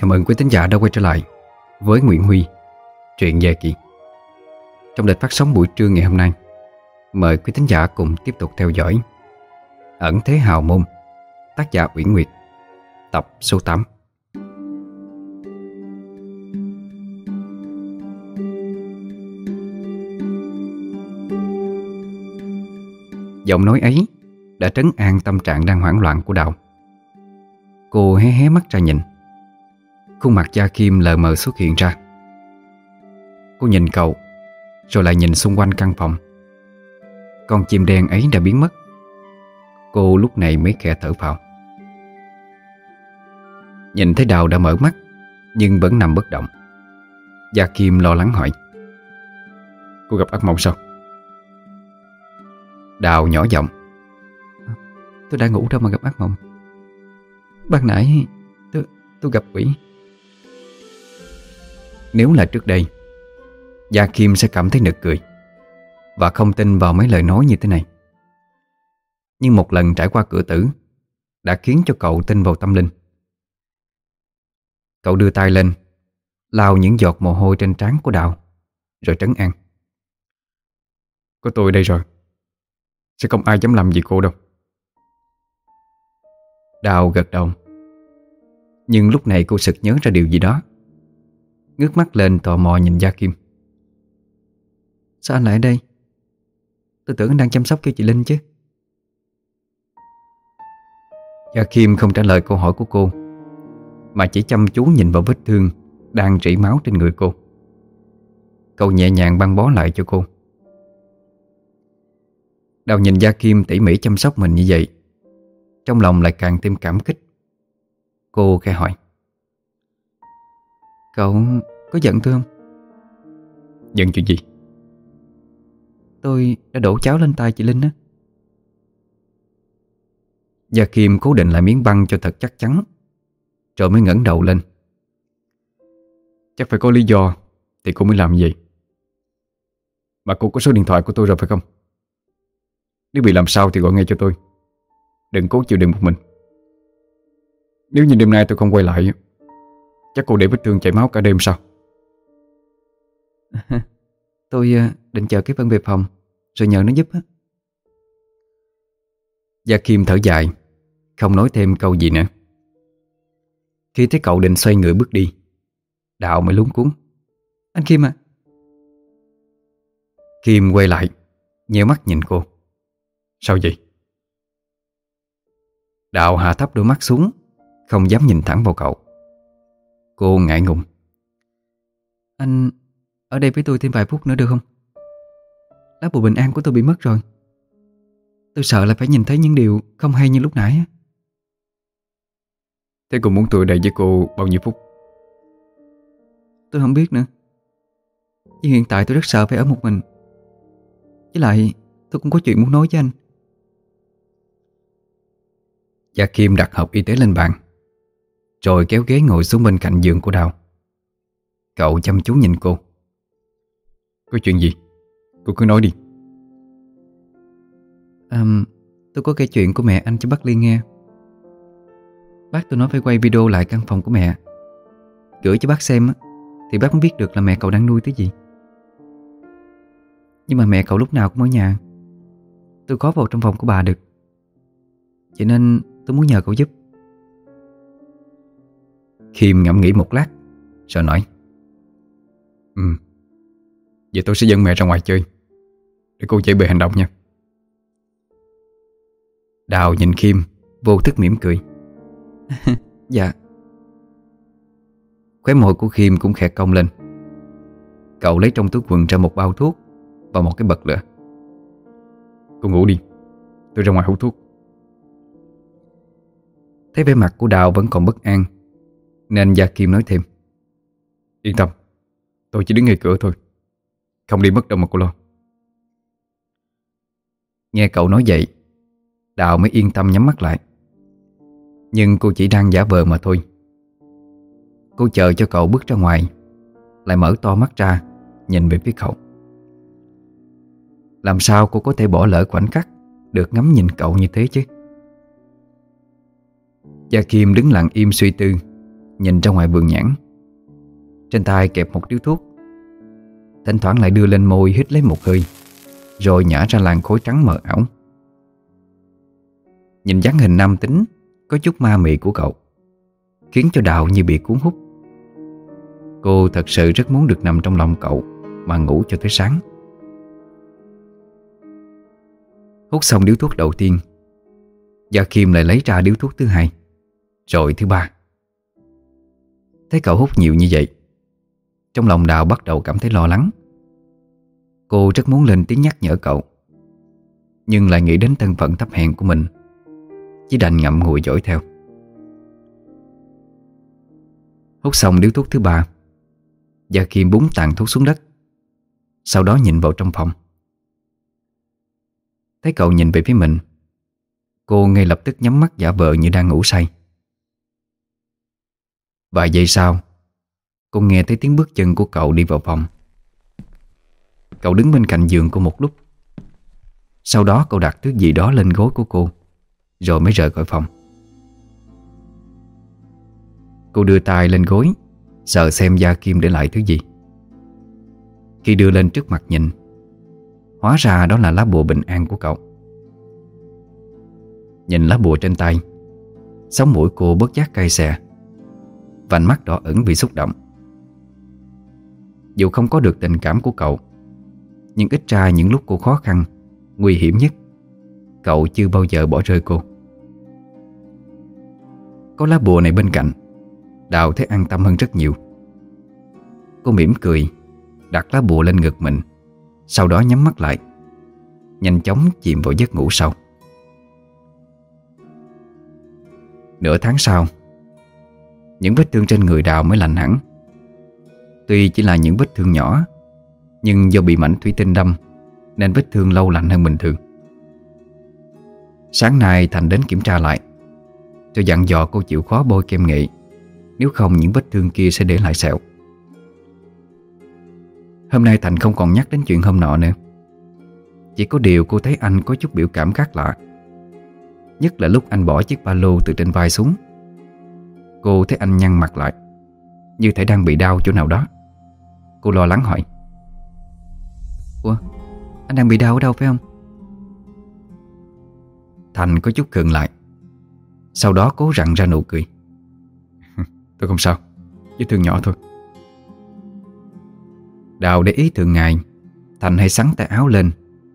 Chào mừng quý tín giả đã quay trở lại với Nguyễn Huy, truyện dài kỳ. Trong lịch phát sóng buổi trưa ngày hôm nay, mời quý tín giả cùng tiếp tục theo dõi Ẩn Thế Hào Môn, tác giả Uyển Nguyệt, tập số 8. Giọng nói ấy đã trấn an tâm trạng đang hoảng loạn của Đào. Cô hé hé mắt ra nhìn Khuôn mặt Gia Kim lờ mờ xuất hiện ra. Cô nhìn cậu Rồi lại nhìn xung quanh căn phòng. Con chim đen ấy đã biến mất. Cô lúc này mới khẽ thở phào. Nhìn thấy Đào đã mở mắt Nhưng vẫn nằm bất động. Gia Kim lo lắng hỏi. Cô gặp ác mộng sao? Đào nhỏ giọng. Tôi đã ngủ đâu mà gặp ác mộng. Ban nãy tôi, tôi gặp quỷ. Nếu là trước đây Gia Kim sẽ cảm thấy nực cười Và không tin vào mấy lời nói như thế này. Nhưng một lần trải qua cửa tử Đã khiến cho cậu tin vào tâm linh. Cậu đưa tay lên Lao những giọt mồ hôi trên trán của Đào Rồi trấn an. Có tôi đây rồi. Sẽ không ai dám làm gì cô đâu. Đào gật đầu. Nhưng lúc này cô sực nhớ ra điều gì đó Ngước mắt lên tò mò nhìn Gia Kim. Sao anh lại ở đây? Tôi tưởng anh đang chăm sóc cho chị Linh chứ. Gia Kim không trả lời câu hỏi của cô, Mà chỉ chăm chú nhìn vào vết thương Đang rỉ máu trên người cô. Cậu nhẹ nhàng băng bó lại cho cô. Đào nhìn Gia Kim tỉ mỉ chăm sóc mình như vậy, trong lòng lại càng thêm cảm kích. Cô khẽ hỏi. Cậu có giận tôi không? Giận chuyện gì? Tôi đã đổ cháo lên tay chị Linh á Gia Kim cố định lại miếng băng cho thật chắc chắn Rồi mới ngẩng đầu lên Chắc phải có lý do Thì cô mới làm gì Mà cô có số điện thoại của tôi rồi phải không? Nếu bị làm sao thì gọi ngay cho tôi Đừng cố chịu đựng một mình Nếu như đêm nay tôi không quay lại Chắc cô để vết thương chảy máu cả đêm sao? Tôi ờ, định chờ cái Vân về phòng Rồi nhờ nó giúp á. Gia Kim thở dài Không nói thêm câu gì nữa. Khi thấy cậu định xoay người bước đi Đạo mới lúng cuốn Anh Kim à Kim quay lại Nheo mắt nhìn cô. Sao vậy? Đạo hạ thấp đôi mắt xuống Không dám nhìn thẳng vào cậu Cô ngại ngùng. Anh ở đây với tôi thêm vài phút nữa được không? Lá bùa bình an của tôi bị mất rồi. Tôi sợ là phải nhìn thấy những điều không hay như lúc nãy Thế cô muốn tôi ở đây với cô bao nhiêu phút? Tôi không biết nữa. Nhưng hiện tại tôi rất sợ phải ở một mình. Với lại tôi cũng có chuyện muốn nói với anh. Gia Kim đặt hộp y tế lên bàn rồi kéo ghế ngồi xuống bên cạnh giường của Đào. Cậu chăm chú nhìn cô. Có chuyện gì? Cô cứ nói đi. À, Tôi có kể chuyện của mẹ anh cho bác Liên nghe. Bác tôi nói phải quay video lại căn phòng của mẹ. Gửi cho bác xem Thì bác mới biết được là mẹ cậu đang nuôi tới gì. Nhưng mà mẹ cậu lúc nào cũng ở nhà. Tôi có vào trong phòng của bà được. Cho nên Tôi muốn nhờ cậu giúp. Khiêm ngẫm nghĩ một lát Rồi nói Ừ Vậy tôi sẽ dẫn mẹ ra ngoài chơi Để cô chạy bề hành động nha. Đào nhìn Khiêm Vô thức mỉm cười. cười. Dạ. Khóe môi của Khiêm cũng khẽ cong lên. Cậu lấy trong túi quần ra một bao thuốc Và một cái bật lửa. Cô ngủ đi Tôi ra ngoài hút thuốc. Thấy vẻ mặt của Đào vẫn còn bất an nên Gia Kim nói thêm. Yên tâm, Tôi chỉ đứng ngay cửa thôi. Không đi mất đâu mà cô lo. Nghe cậu nói vậy, Đào mới yên tâm nhắm mắt lại. Nhưng cô chỉ đang giả vờ mà thôi. Cô chờ cho cậu bước ra ngoài, Lại mở to mắt ra, Nhìn về phía cậu. Làm sao cô có thể bỏ lỡ khoảnh khắc Được ngắm nhìn cậu như thế chứ? Gia Kim đứng lặng im suy tư. Nhìn ra ngoài vườn nhãn. Trên tay kẹp một điếu thuốc. Thỉnh thoảng lại đưa lên môi hít lấy một hơi, Rồi nhả ra làn khối trắng mờ ảo. Nhìn dáng hình nam tính, Có chút ma mị của cậu, Khiến cho Đào như bị cuốn hút. Cô thật sự rất muốn được nằm trong lòng cậu Mà ngủ cho tới sáng. Hút xong điếu thuốc đầu tiên, Gia Kim lại lấy ra điếu thuốc thứ hai, Rồi thứ ba. Thấy cậu hút nhiều như vậy. Trong lòng Đào bắt đầu cảm thấy lo lắng. Cô rất muốn lên tiếng nhắc nhở cậu, Nhưng lại nghĩ đến thân phận thấp hèn của mình, Chỉ đành ngậm ngùi dỗi theo. Hút xong điếu thuốc thứ ba, Gia Kim búng tàn thuốc xuống đất, Sau đó nhìn vào trong phòng. Thấy cậu nhìn về phía mình, Cô ngay lập tức nhắm mắt giả vờ như đang ngủ say. Vài giây sau Cô nghe thấy tiếng bước chân của cậu đi vào phòng. Cậu đứng bên cạnh giường cô một lúc. Sau đó cậu đặt thứ gì đó lên gối của cô, Rồi mới rời khỏi phòng. Cô đưa tay lên gối, Sợ xem Gia Kim để lại thứ gì. Khi đưa lên trước mặt nhìn, Hóa ra đó là lá bùa bình an của cậu. Nhìn lá bùa trên tay, Sống mũi cô bớt giác cay xè. Vành mắt đỏ ửng vì xúc động. Dù không có được tình cảm của cậu, Nhưng ít ra những lúc cô khó khăn, Nguy hiểm nhất, Cậu chưa bao giờ bỏ rơi cô. Có lá bùa này bên cạnh, Đào thấy an tâm hơn rất nhiều. Cô mỉm cười, Đặt lá bùa lên ngực mình, Sau đó nhắm mắt lại, Nhanh chóng chìm vào giấc ngủ sâu Nửa tháng sau những vết thương trên người Đào mới lành hẳn. Tuy chỉ là những vết thương nhỏ, Nhưng do bị mảnh thủy tinh đâm, Nên vết thương lâu lành hơn bình thường. Sáng nay Thành đến kiểm tra lại, Cho dặn dò cô chịu khó bôi kem nghị Nếu không những vết thương kia sẽ để lại sẹo. Hôm nay Thành không còn nhắc đến chuyện hôm nọ nữa. Chỉ có điều cô thấy anh có chút biểu cảm khác lạ. Nhất là lúc anh bỏ chiếc ba lô từ trên vai xuống Cô thấy anh nhăn mặt lại. Như thể đang bị đau chỗ nào đó. Cô lo lắng hỏi. Ủa, Anh đang bị đau ở đâu phải không? Thành có chút khựng lại. Sau đó cố rặn ra nụ cười. Tôi không sao Vết thương nhỏ thôi. Đào để ý thường ngày, Thành hay sắn tay áo lên,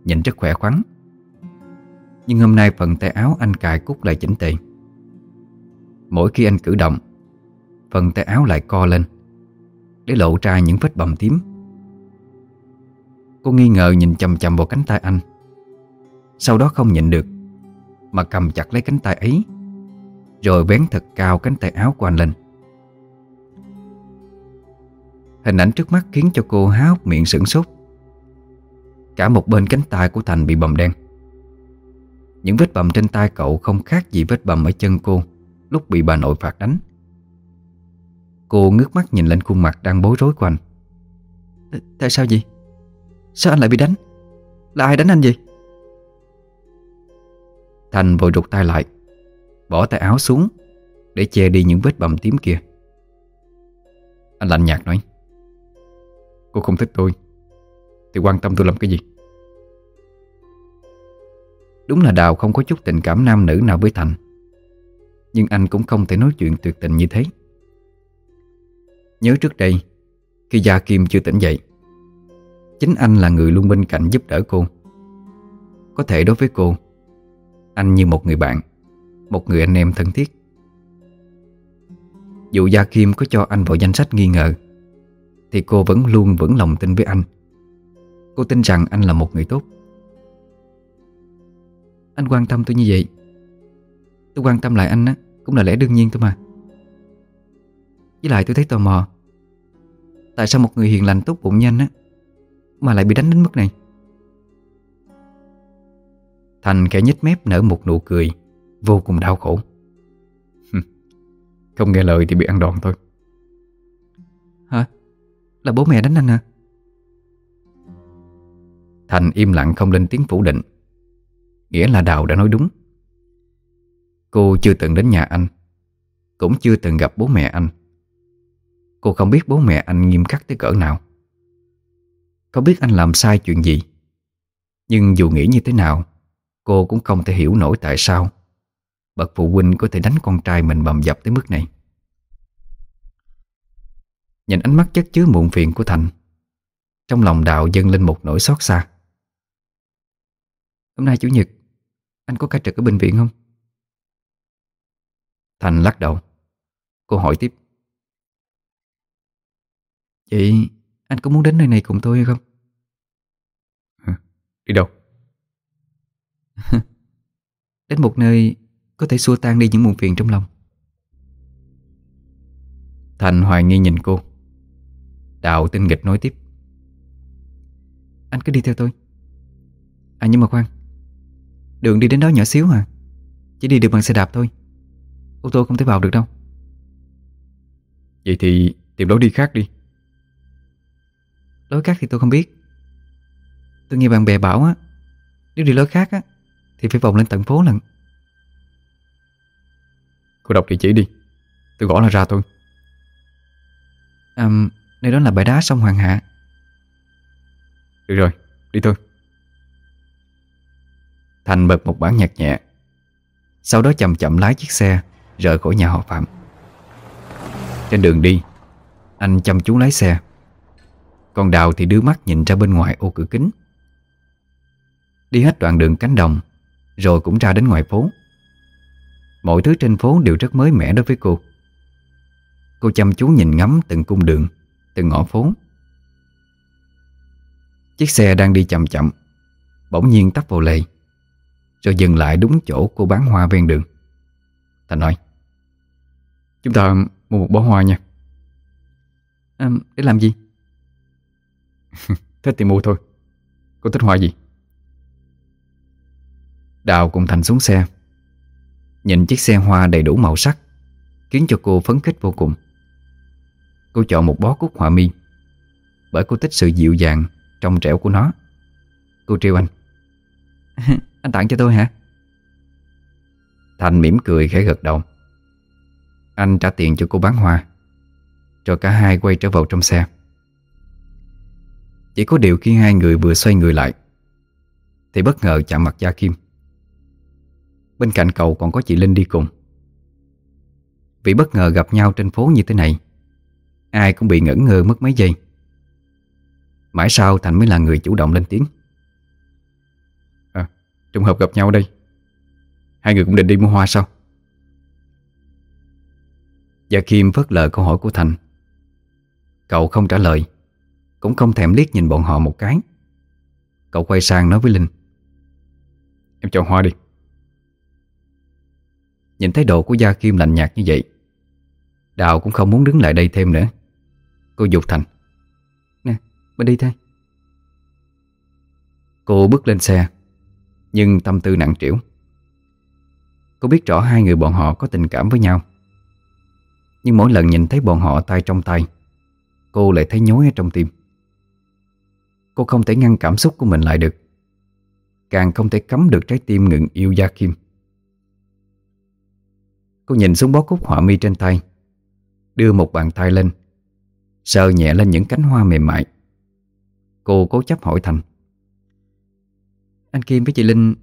Nhìn rất khỏe khoắn. Nhưng hôm nay phần tay áo anh cài cúc lại chỉnh tề. Mỗi khi anh cử động, Phần tay áo lại co lên Để lộ ra những vết bầm tím. Cô nghi ngờ nhìn chầm chầm vào cánh tay anh. Sau đó không nhịn được, Mà cầm chặt lấy cánh tay ấy, Rồi vén thật cao cánh tay áo của anh lên. Hình ảnh trước mắt khiến cho cô há hốc miệng sửng sốt. Cả một bên cánh tay của Thành bị bầm đen. Những vết bầm trên tay cậu không khác gì vết bầm ở chân cô. Lúc bị bà nội phạt đánh Cô ngước mắt nhìn lên khuôn mặt đang bối rối của anh Tại sao gì? Sao anh lại bị đánh? Là ai đánh anh gì? Thành vội rụt tay lại Bỏ tay áo xuống Để che đi những vết bầm tím kia Anh lạnh nhạt nói Cô không thích tôi Thì quan tâm tôi làm cái gì Đúng là Đào không có chút tình cảm nam nữ nào với Thành nhưng anh cũng không thể nói chuyện tuyệt tình như thế. Nhớ trước đây, Khi Gia Kim chưa tỉnh dậy, Chính anh là người luôn bên cạnh giúp đỡ cô. Có thể đối với cô, Anh như một người bạn, Một người anh em thân thiết. Dù Gia Kim có cho anh vào danh sách nghi ngờ, thì cô vẫn luôn vững lòng tin với anh. Cô tin rằng anh là một người tốt. Anh quan tâm tôi như vậy Tôi quan tâm lại anh á, Cũng là lẽ đương nhiên thôi mà. Với lại tôi thấy tò mò, Tại sao một người hiền lành tốt bụng như anh á, Mà lại bị đánh đến mức này? Thành khẽ nhếch mép nở một nụ cười Vô cùng đau khổ. Không nghe lời thì bị ăn đòn thôi. Hả? Là bố mẹ đánh anh à? Thành im lặng không lên tiếng phủ định. Nghĩa là Đào đã nói đúng. Cô chưa từng đến nhà anh, Cũng chưa từng gặp bố mẹ anh. Cô không biết bố mẹ anh nghiêm khắc tới cỡ nào. Không biết anh làm sai chuyện gì. Nhưng dù nghĩ như thế nào, Cô cũng không thể hiểu nổi tại sao Bậc phụ huynh có thể đánh con trai mình bầm dập tới mức này. Nhìn ánh mắt chất chứa muộn phiền của Thành, Trong lòng đạo dâng lên một nỗi xót xa. Hôm nay Chủ nhật, Anh có ca trực ở bệnh viện không? Thành lắc đầu. Cô hỏi tiếp. Vậy anh có muốn đến nơi này cùng tôi hay không? Đi đâu? đến một nơi có thể xua tan đi những muộn phiền trong lòng. Thành hoài nghi nhìn cô. Đạo tinh nghịch nói tiếp. Anh cứ đi theo tôi. À nhưng mà khoan. Đường đi đến đó nhỏ xíu à. Chỉ đi được bằng xe đạp thôi Ô tô không thể vào được đâu. Vậy thì tìm lối đi khác đi. Lối khác thì tôi không biết. Tôi nghe bạn bè bảo á Nếu đi lối khác á Thì phải vòng lên tận phố lần. Cô đọc địa chỉ đi. Tôi gõ là ra thôi. À Nơi đó là bãi đá sông Hoàng Hạ. Được rồi, đi thôi. Thành bật một bản nhạc nhẹ. Sau đó chậm chậm lái chiếc xe Rời khỏi nhà họ Phạm. Trên đường đi, Anh chăm chú lái xe. Còn Đào thì đưa mắt nhìn ra bên ngoài ô cửa kính. Đi hết đoạn đường cánh đồng, Rồi cũng ra đến ngoài phố. Mọi thứ trên phố đều rất mới mẻ đối với cô. Cô chăm chú nhìn ngắm từng cung đường, Từng ngõ phố. Chiếc xe đang đi chậm chậm, Bỗng nhiên tấp vào lề, Rồi dừng lại đúng chỗ cô bán hoa ven đường. Thành nói Chúng ta mua một bó hoa nha. À, Để làm gì? Thích thì mua thôi. Cô thích hoa gì? Đào cùng Thành xuống xe. Nhìn chiếc xe hoa đầy đủ màu sắc Khiến cho cô phấn khích vô cùng. Cô chọn một bó cúc họa mi Bởi cô thích sự dịu dàng Trong trẻo của nó. Cô trêu anh. Anh tặng cho tôi hả? Thành mỉm cười khẽ gật đầu anh trả tiền cho cô bán hoa Rồi cả hai quay trở vào trong xe. Chỉ có điều khi hai người vừa xoay người lại Thì bất ngờ chạm mặt Gia Kim. Bên cạnh cậu còn có chị Linh đi cùng. Vì bất ngờ gặp nhau trên phố như thế này Ai cũng bị ngẩn ngơ mất mấy giây. Mãi sau Thành mới là người chủ động lên tiếng. À, trùng hợp gặp nhau đây. Hai người cũng định đi mua hoa sao? Gia Kim phớt lờ câu hỏi của Thành. Cậu không trả lời Cũng không thèm liếc nhìn bọn họ một cái. Cậu quay sang nói với Linh. Em chọn hoa đi. Nhìn thái độ của Gia Kim lạnh nhạt như vậy Đào cũng không muốn đứng lại đây thêm nữa. Cô dục Thành. Nè, mình đi thôi. Cô bước lên xe Nhưng tâm tư nặng trĩu. Cô biết rõ hai người bọn họ có tình cảm với nhau. Nhưng mỗi lần nhìn thấy bọn họ tay trong tay, Cô lại thấy nhói ở trong tim. Cô không thể ngăn cảm xúc của mình lại được. Càng không thể cấm được trái tim ngừng yêu Gia Kim. Cô nhìn xuống bó cúc họa mi trên tay, Đưa một bàn tay lên, Sờ nhẹ lên những cánh hoa mềm mại. Cô cố chấp hỏi Thành, Anh Kim với chị Linh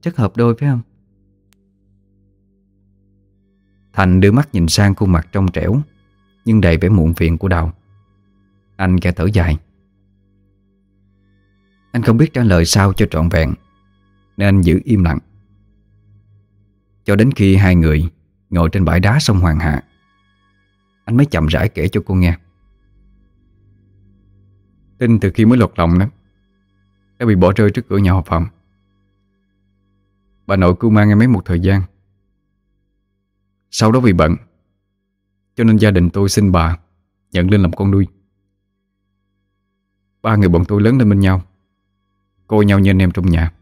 chắc hợp đôi phải không? Thành đưa mắt nhìn sang khuôn mặt trong trẻo, Nhưng đầy vẻ muộn phiền của Đào. Anh kẻ thở dài. Anh không biết trả lời sao cho trọn vẹn, Nên anh giữ im lặng. Cho đến khi hai người Ngồi trên bãi đá sông Hoàng Hạ, Anh mới chậm rãi kể cho cô nghe. Tin từ khi mới lột lòng đó, Đã bị bỏ rơi trước cửa nhà họ phòng. Bà nội cưu mang em ấy một thời gian. Sau đó vì bận, Cho nên gia đình tôi xin bà Nhận lên làm con nuôi. Ba người bọn tôi lớn lên bên nhau, Coi nhau như anh em trong nhà.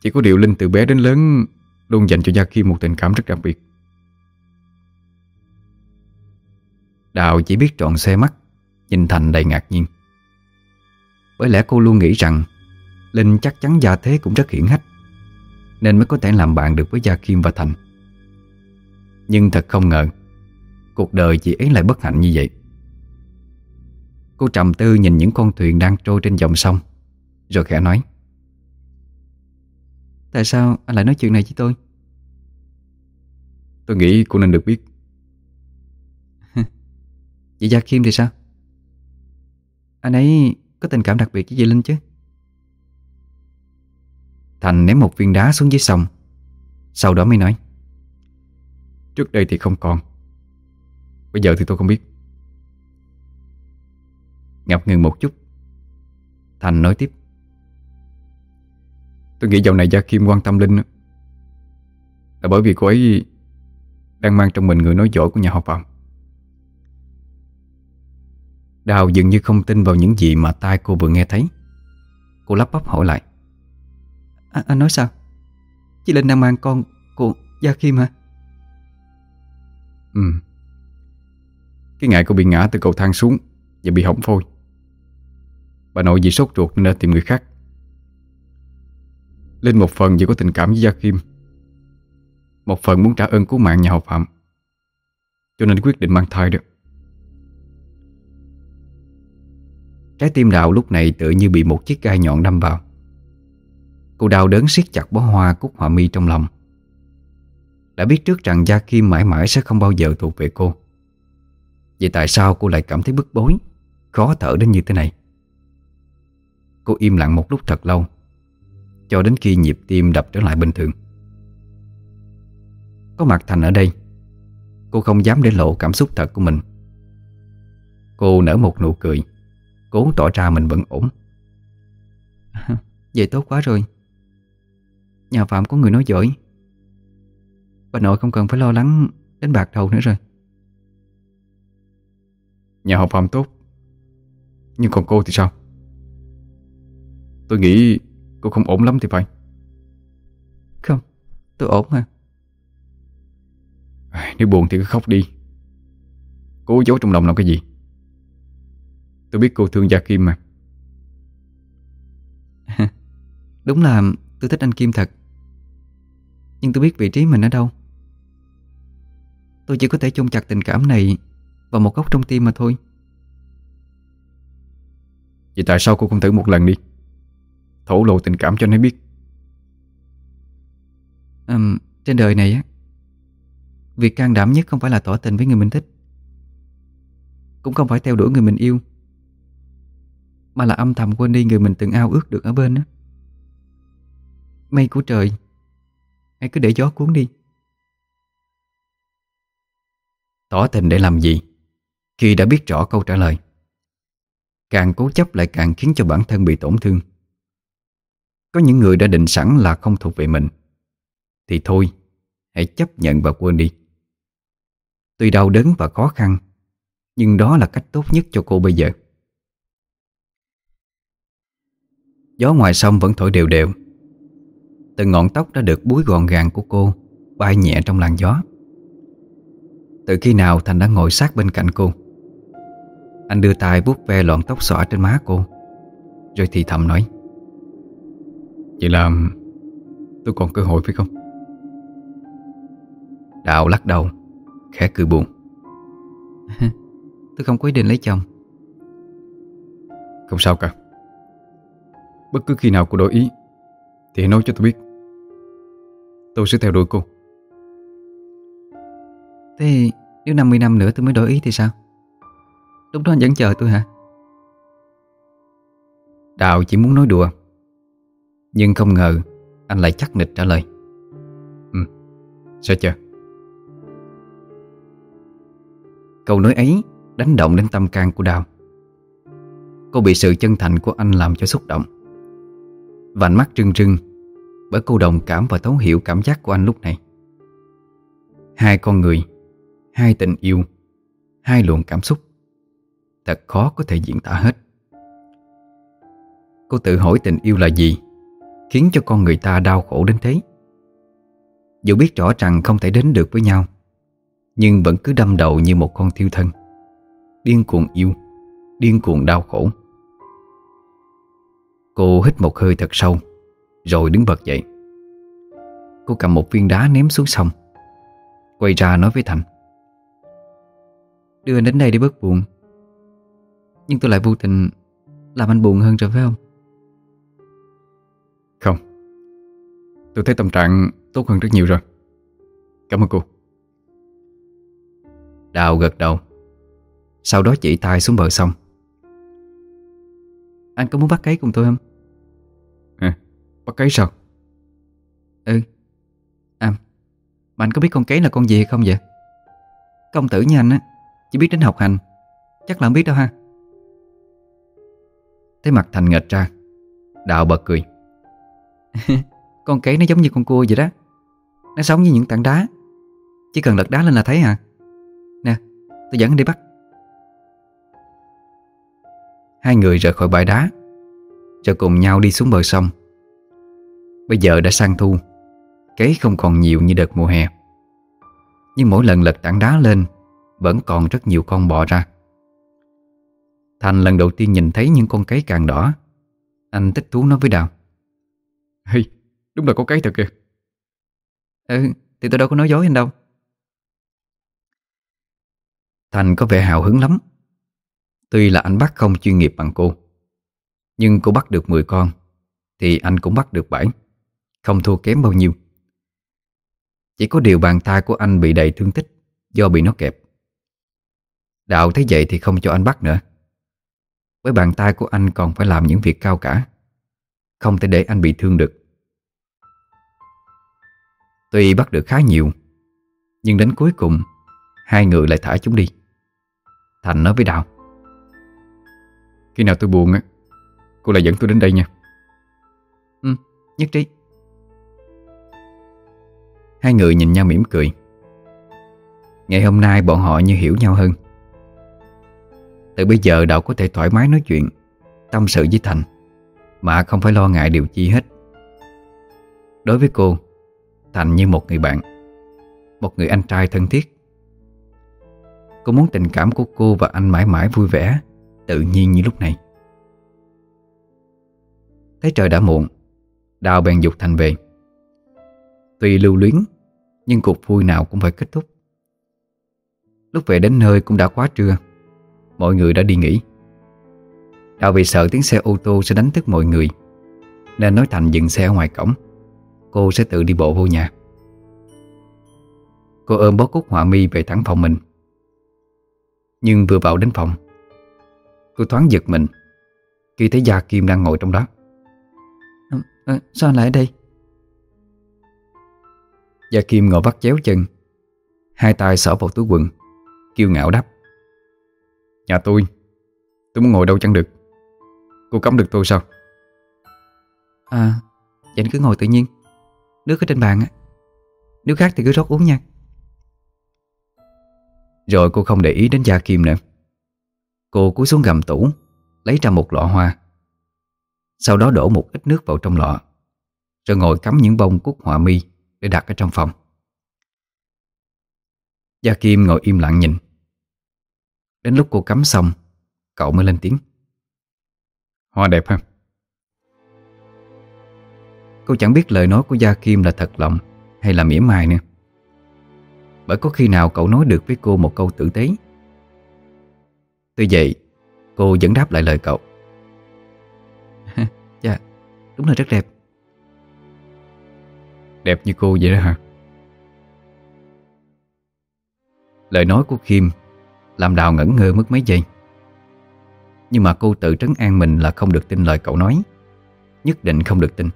Chỉ có điều Linh từ bé đến lớn Luôn dành cho Gia Kim một tình cảm rất đặc biệt. Đào chỉ biết trọn xe mắt, Nhìn Thành đầy ngạc nhiên. Bởi lẽ cô luôn nghĩ rằng Linh chắc chắn gia thế cũng rất hiển hách, Nên mới có thể làm bạn được với Gia Kim và Thành. Nhưng thật không ngờ, Cuộc đời chị ấy lại bất hạnh như vậy Cô trầm tư nhìn những con thuyền đang trôi trên dòng sông, Rồi khẽ nói, Tại sao anh lại nói chuyện này với tôi? Tôi nghĩ cô nên được biết Chị Gia Kim thì sao? Anh ấy có tình cảm đặc biệt với chị Linh chứ? Thành ném một viên đá xuống dưới sông, Sau đó mới nói Trước đây thì không còn. Bây giờ thì tôi không biết. Ngập ngừng một chút. Thành nói tiếp. Tôi nghĩ dạo này Gia Kim quan tâm Linh Là bởi vì cô ấy Đang mang trong mình người nói giỏi của nhà họ Phạm. Đào dường như không tin vào những gì mà tai cô vừa nghe thấy. Cô lắp bắp hỏi lại. À, Anh nói sao? Chị Linh đang mang con của Gia Kim hả? Ừ. Cái ngày cô bị ngã từ cầu thang xuống Và bị hỏng phôi. Bà nội vì sốt ruột nên đã tìm người khác. Linh một phần vì có tình cảm với Gia Kim Một phần muốn trả ơn cứu mạng nhà họ Phạm. Cho nên quyết định mang thai được Trái tim đào lúc này tự như bị một chiếc gai nhọn đâm vào. Cô đau đớn siết chặt bó hoa cúc họa mi trong lòng. Đã biết trước rằng Gia Kim mãi mãi sẽ không bao giờ thuộc về cô. Vậy tại sao cô lại cảm thấy bức bối, Khó thở đến như thế này? Cô im lặng một lúc thật lâu, Cho đến khi nhịp tim đập trở lại bình thường. Có mặt Thành ở đây, Cô không dám để lộ cảm xúc thật của mình. Cô nở một nụ cười, Cố tỏ ra mình vẫn ổn. Vậy tốt quá rồi. Nhà Phạm có người nói giỏi. Bà nội không cần phải lo lắng Đến bạc đầu nữa rồi. Nhà họ Phạm tốt Nhưng còn cô thì sao? Tôi nghĩ cô không ổn lắm thì phải. Không Tôi ổn mà. Nếu buồn thì cứ khóc đi. Cố giấu trong lòng làm cái gì? Tôi biết cô thương Gia Kim mà. Đúng là tôi thích anh Kim thật. Nhưng tôi biết vị trí mình ở đâu Tôi chỉ có thể chôn chặt tình cảm này Vào một góc trong tim mà thôi. Vậy tại sao cô không thử một lần đi? Thổ lộ tình cảm cho anh ấy biết. À, Trên đời này á Việc can đảm nhất không phải là tỏ tình với người mình thích Cũng không phải theo đuổi người mình yêu Mà là âm thầm quên đi người mình từng ao ước được ở bên á. Mây của trời Hãy cứ để gió cuốn đi Tỏ tình để làm gì? Khi đã biết rõ câu trả lời. Càng cố chấp lại càng khiến cho bản thân bị tổn thương. Có những người đã định sẵn là không thuộc về mình. Thì thôi, Hãy chấp nhận và quên đi. Tuy đau đớn và khó khăn, Nhưng đó là cách tốt nhất cho cô bây giờ. Gió ngoài sông vẫn thổi đều đều. Từng ngọn tóc đã được búi gọn gàng của cô Bay nhẹ trong làn gió. Từ khi nào Thành đã ngồi sát bên cạnh cô? Anh đưa tay vuốt ve lọn tóc xõa trên má cô Rồi thì thầm nói. Vậy là tôi còn cơ hội phải không? Đạo lắc đầu Khẽ cười buồn. Tôi không có ý định lấy chồng. Không sao cả. Bất cứ khi nào cô đổi ý Thì hãy nói cho tôi biết. Tôi sẽ theo đuổi cô Thế nếu 50 năm nữa tôi mới đổi ý thì sao? Lúc đó anh vẫn chờ tôi hả? Đào chỉ muốn nói đùa Nhưng không ngờ Anh lại chắc nịch trả lời. Ừ, sẽ chờ? Câu nói ấy đánh động đến tâm can của Đào. Cô bị sự chân thành của anh làm cho xúc động. Vành mắt trưng trưng Bởi cô đồng cảm và thấu hiểu cảm giác của anh lúc này. Hai con người Hai tình yêu, Hai luồng cảm xúc. Thật khó có thể diễn tả hết. Cô tự hỏi tình yêu là gì, Khiến cho con người ta đau khổ đến thế. Dù biết rõ rằng không thể đến được với nhau, Nhưng vẫn cứ đâm đầu như một con thiêu thân. Điên cuồng yêu, Điên cuồng đau khổ. Cô hít một hơi thật sâu, Rồi đứng bật dậy. Cô cầm một viên đá ném xuống sông, Quay ra nói với Thành. Đưa anh đến đây để bớt buồn. Nhưng tôi lại vô tình Làm anh buồn hơn rồi phải không? Không. Tôi thấy tâm trạng tốt hơn rất nhiều rồi. Cảm ơn cô. Đào gật đầu. Sau đó chỉ tay xuống bờ sông. Anh có muốn bắt cấy cùng tôi không? À, bắt cấy sao? Ừ. À Mà anh có biết con cấy là con gì hay không vậy? Công tử như anh á chỉ biết đến học hành. Chắc là không biết đâu ha. Thấy mặt Thành nghệch ra, Đạo bật cười. cười Con cấy nó giống như con cua vậy đó. Nó sống như những tảng đá. Chỉ cần lật đá lên là thấy à. Nè, tôi dẫn anh đi bắt. Hai người rời khỏi bãi đá, Rồi cùng nhau đi xuống bờ sông. Bây giờ đã sang thu Cấy không còn nhiều như đợt mùa hè. Nhưng mỗi lần lật tảng đá lên vẫn còn rất nhiều con bò ra. Thành lần đầu tiên nhìn thấy những con cấy càng đỏ. Anh thích thú nói với Đào. Hey, đúng là có cấy thật kìa. Ừ, thì tôi đâu có nói dối anh đâu. Thành có vẻ hào hứng lắm. Tuy là anh bắt không chuyên nghiệp bằng cô Nhưng cô bắt được 10 con Thì anh cũng bắt được 7 Không thua kém bao nhiêu. Chỉ có điều bàn tay của anh bị đầy thương tích Do bị nó kẹp Đạo thấy vậy thì không cho anh bắt nữa. Với bàn tay của anh còn phải làm những việc cao cả. Không thể để anh bị thương được. Tuy bắt được khá nhiều Nhưng đến cuối cùng Hai người lại thả chúng đi. Thành nói với Đào Khi nào tôi buồn á Cô lại dẫn tôi đến đây nha. Ừ, nhất trí. Hai người nhìn nhau mỉm cười. Ngày hôm nay bọn họ như hiểu nhau hơn. Từ bây giờ Đào có thể thoải mái nói chuyện, Tâm sự với Thành, Mà không phải lo ngại điều chi hết. Đối với cô, Thành như một người bạn, Một người anh trai thân thiết. Cô muốn tình cảm của cô và anh mãi mãi vui vẻ, Tự nhiên như lúc này. Thấy trời đã muộn, Đào bèn dục Thành về. Tuy lưu luyến, Nhưng cuộc vui nào cũng phải kết thúc. Lúc về đến nơi cũng đã quá trưa. Mọi người đã đi nghỉ. Đào vì sợ tiếng xe ô tô sẽ đánh thức mọi người Nên nói Thành dừng xe ở ngoài cổng. Cô sẽ tự đi bộ vô nhà. Cô ôm bó cúc họa mi về thẳng phòng mình. Nhưng vừa vào đến phòng Cô thoáng giật mình Khi thấy Gia Kim đang ngồi trong đó. À, à, Sao anh lại ở đây? Gia Kim ngồi vắt chéo chân Hai tay xỏ vào túi quần Kiêu ngạo đáp Nhà tôi. Tôi muốn ngồi đâu chẳng được. Cô cấm được tôi sao? À Vậy cứ ngồi tự nhiên. Nước ở trên bàn á. Nếu khác thì cứ rót uống nha. Rồi cô không để ý đến Gia Kim nữa. Cô cúi xuống gầm tủ Lấy ra một lọ hoa. Sau đó đổ một ít nước vào trong lọ Rồi ngồi cắm những bông cúc họa mi Để đặt ở trong phòng. Gia Kim ngồi im lặng nhìn Đến lúc cô cắm xong, Cậu mới lên tiếng. Hoa đẹp ha? Cô chẳng biết lời nói của Gia Kim là thật lòng Hay là mỉa mai nữa. Bởi có khi nào cậu nói được với cô một câu tử tế. Tuy vậy, Cô vẫn đáp lại lời cậu. Dạ Đúng là rất đẹp. Đẹp như cô vậy đó hả? Lời nói của Kim làm Đào ngẩn ngơ mất mấy giây. Nhưng mà cô tự trấn an mình là không được tin lời cậu nói. Nhất định không được tin.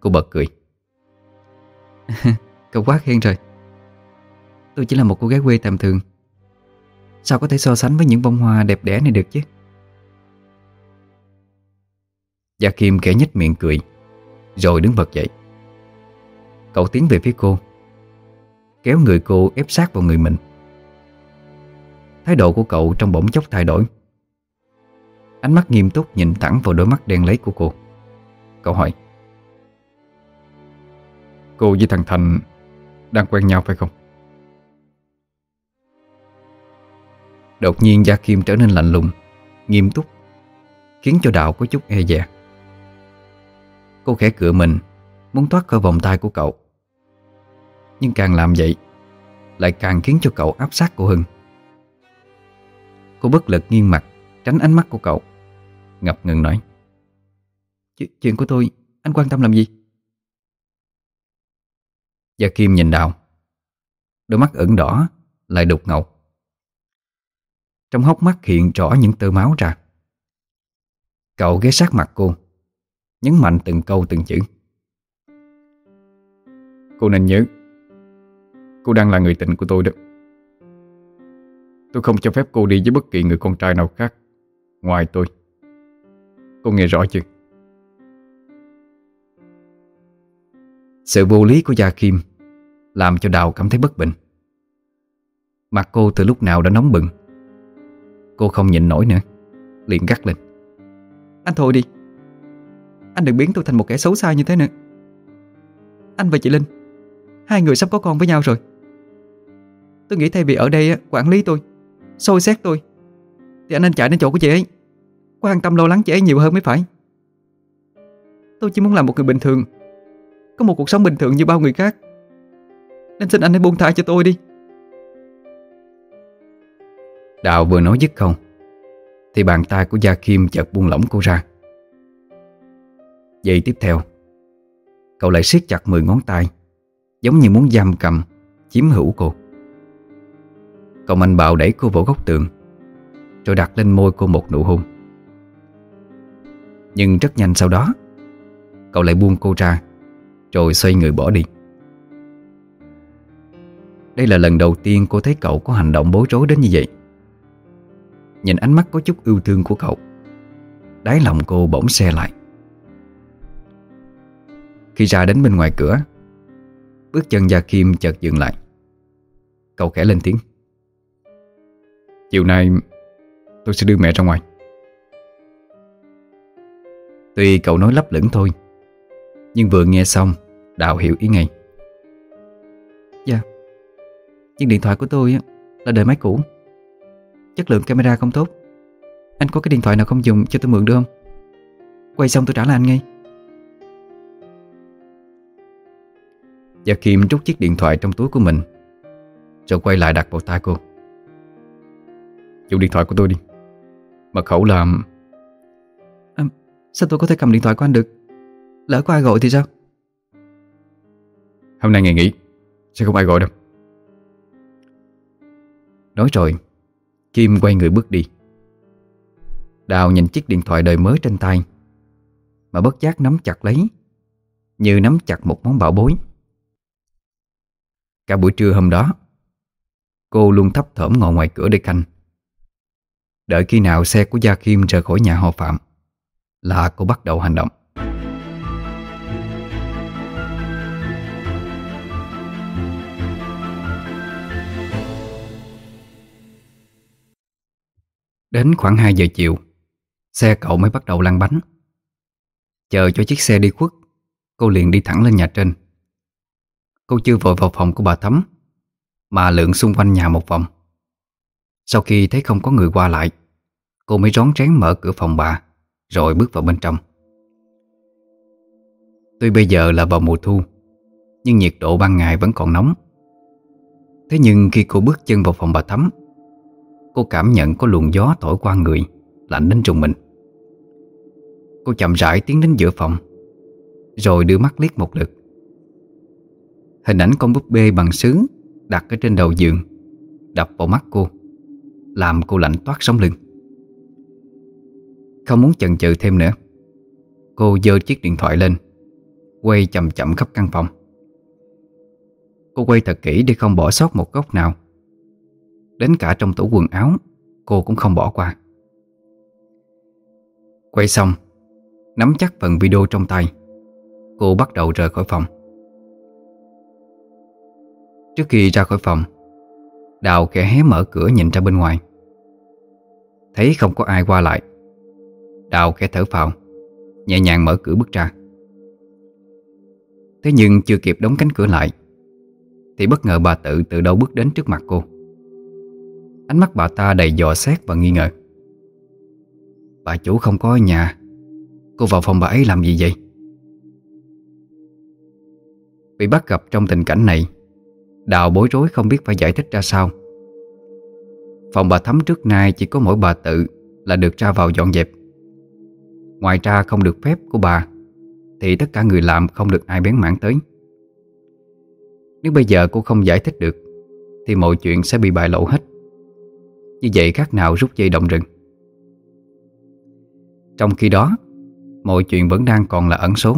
Cô bật cười. cười Cậu quá khen rồi. Tôi chỉ là một cô gái quê tầm thường. Sao có thể so sánh với những bông hoa đẹp đẽ này được chứ? Gia Kim kẻ nhếch miệng cười, Rồi đứng bật dậy. Cậu tiến về phía cô, Kéo người cô ép sát vào người mình. Thái độ của cậu trong bỗng chốc thay đổi. Ánh mắt nghiêm túc nhìn thẳng vào đôi mắt đen lấy của cô. Cậu hỏi, Cô với thằng Thành Đang quen nhau phải không? Đột nhiên Gia Kim trở nên lạnh lùng, Nghiêm túc, Khiến cho Đạo có chút e dè. Cô khẽ cựa mình, Muốn thoát khỏi vòng tay của cậu. Nhưng càng làm vậy, Lại càng khiến cho cậu áp sát cô hơn Cô bất lực nghiêng mặt, Tránh ánh mắt của cậu. Ngập ngừng nói, Ch, Chuyện của tôi, anh quan tâm làm gì? Gia Kim nhìn Đào, Đôi mắt ửng đỏ, Lại đục ngầu. Trong hốc mắt hiện rõ những tơ máu ra. Cậu ghé sát mặt cô, Nhấn mạnh từng câu từng chữ. Cô nên nhớ, Cô đang là người tình của tôi đó. Tôi không cho phép cô đi với bất kỳ người con trai nào khác Ngoài tôi. Cô nghe rõ chưa? Sự vô lý của Gia Kim Làm cho Đào cảm thấy bất bình. Mặt cô từ lúc nào đã nóng bừng. Cô không nhịn nổi nữa liền gắt lên. Anh thôi đi. Anh đừng biến tôi thành một kẻ xấu xa như thế nữa. Anh và chị Linh Hai người sắp có con với nhau rồi. Tôi nghĩ thay vì ở đây quản lý tôi Sôi xét tôi. Thì anh nên chạy đến chỗ của chị ấy. Quan tâm lo lắng chị ấy nhiều hơn mới phải. Tôi chỉ muốn làm một người bình thường. Có một cuộc sống bình thường như bao người khác. Nên xin anh hãy buông tha cho tôi đi. Đạo vừa nói dứt không Thì bàn tay của Gia Kim chợt buông lỏng cô ra. Vậy tiếp theo, Cậu lại siết chặt 10 ngón tay, Giống như muốn giam cầm Chiếm hữu cô. Cậu mạnh bạo đẩy cô vào góc tường, Rồi đặt lên môi cô một nụ hôn. Nhưng rất nhanh sau đó, Cậu lại buông cô ra, Rồi xoay người bỏ đi. Đây là lần đầu tiên cô thấy cậu có hành động bối rối đến như vậy. Nhìn ánh mắt có chút yêu thương của cậu, Đáy lòng cô bỗng xe lại. Khi ra đến bên ngoài cửa, Bước chân Gia Kim chợt dừng lại. Cậu khẽ lên tiếng. Chiều nay tôi sẽ đưa mẹ ra ngoài. Tuy cậu nói lấp lửng thôi Nhưng vừa nghe xong Đào hiểu ý ngay. Dạ. Nhưng điện thoại của tôi là đời máy cũ. Chất lượng camera không tốt. Anh có cái điện thoại nào không dùng cho tôi mượn được không? Quay xong tôi trả lại anh ngay. Gia Kim rút chiếc điện thoại trong túi của mình Rồi quay lại đặt vào tay cô Dùng điện thoại của tôi đi. Mật khẩu là à, Sao tôi có thể cầm điện thoại của anh được? Lỡ có ai gọi thì sao? Hôm nay ngày nghỉ Sẽ không ai gọi đâu. Nói rồi Kim quay người bước đi. Đào nhìn chiếc điện thoại đời mới trên tay Mà bất giác nắm chặt lấy Như nắm chặt một món bảo bối. Cả buổi trưa hôm đó Cô luôn thấp thỏm ngồi ngoài cửa để canh Đợi khi nào xe của Gia Kim rời khỏi nhà họ Phạm Là cô bắt đầu hành động. Đến khoảng 2 giờ chiều, Xe cậu mới bắt đầu lăn bánh. Chờ cho chiếc xe đi khuất, Cô liền đi thẳng lên nhà trên. Cô chưa vội vào phòng của bà thấm Mà lượn xung quanh nhà một vòng. Sau khi thấy không có người qua lại, Cô mới rón rén mở cửa phòng bà, Rồi bước vào bên trong. Tuy bây giờ là vào mùa thu, Nhưng nhiệt độ ban ngày vẫn còn nóng. Thế nhưng khi cô bước chân vào phòng bà Thắm, Cô cảm nhận có luồng gió thổi qua người, Lạnh đến trùng mình. Cô chậm rãi tiến đến giữa phòng, Rồi đưa mắt liếc một lượt. Hình ảnh con búp bê bằng sứ Đặt ở trên đầu giường, Đập vào mắt cô. Làm cô lạnh toát sống lưng. Không muốn chần chừ thêm nữa, Cô dơ chiếc điện thoại lên, Quay chậm chậm khắp căn phòng. Cô quay thật kỹ để không bỏ sót một góc nào. Đến cả trong tủ quần áo, Cô cũng không bỏ qua. Quay xong, Nắm chắc phần video trong tay, Cô bắt đầu rời khỏi phòng. Trước khi ra khỏi phòng Đào khẽ hé mở cửa nhìn ra bên ngoài. Thấy không có ai qua lại, Đào khẽ thở phào, Nhẹ nhàng mở cửa bước ra. Thế nhưng chưa kịp đóng cánh cửa lại, Thì bất ngờ bà tự từ đâu bước đến trước mặt cô. Ánh mắt bà ta đầy dò xét và nghi ngờ. Bà chủ không có ở nhà, Cô vào phòng bà ấy làm gì vậy? Bị bắt gặp trong tình cảnh này Đào bối rối không biết phải giải thích ra sao. Phòng bà Thắm trước nay chỉ có mỗi bà tự Là được ra vào dọn dẹp. Ngoài ra không được phép của bà, Thì tất cả người làm không được ai bén mảng tới. Nếu bây giờ cô không giải thích được, Thì mọi chuyện sẽ bị bại lộ hết. Như vậy khác nào rút dây động rừng. Trong khi đó, Mọi chuyện vẫn đang còn là ẩn số.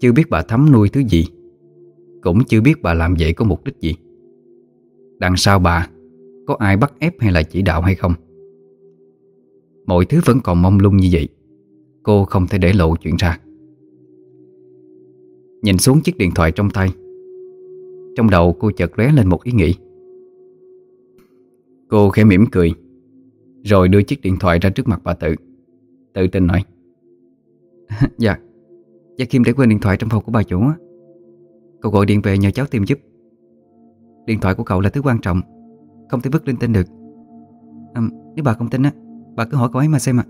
Chưa biết bà Thắm nuôi thứ gì. Cũng chưa biết bà làm vậy có mục đích gì. Đằng sau bà, Có ai bắt ép hay là chỉ đạo hay không? Mọi thứ vẫn còn mông lung như vậy, Cô không thể để lộ chuyện ra. Nhìn xuống chiếc điện thoại trong tay, Trong đầu cô chợt lóe lên một ý nghĩ. Cô khẽ mỉm cười, Rồi đưa chiếc điện thoại ra trước mặt bà Tự Tự tin nói Dạ Dạ Kim để quên điện thoại trong phòng của bà chủ á. Cậu gọi điện về nhờ cháu tìm giúp. Điện thoại của cậu là thứ quan trọng Không thể vứt linh tinh được. À, Nếu bà không tin á Bà cứ hỏi cậu ấy mà xem ạ.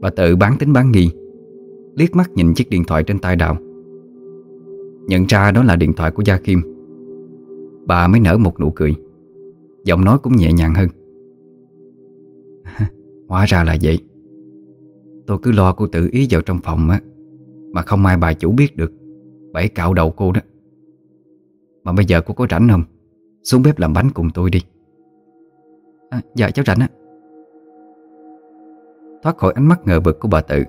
Bà tự bán tính bán nghi Liếc mắt nhìn chiếc điện thoại trên tay Đào Nhận ra đó là điện thoại của Gia Kim Bà mới nở một nụ cười. Giọng nói cũng nhẹ nhàng hơn. Hóa ra là vậy. Tôi cứ lo cô tự ý vào trong phòng á. Mà không ai bà chủ biết được. Bảy cạo đầu cô đó. Mà bây giờ cô có rảnh không? Xuống bếp làm bánh cùng tôi đi. À, Dạ cháu rảnh á. Thoát khỏi ánh mắt ngờ vực của bà tự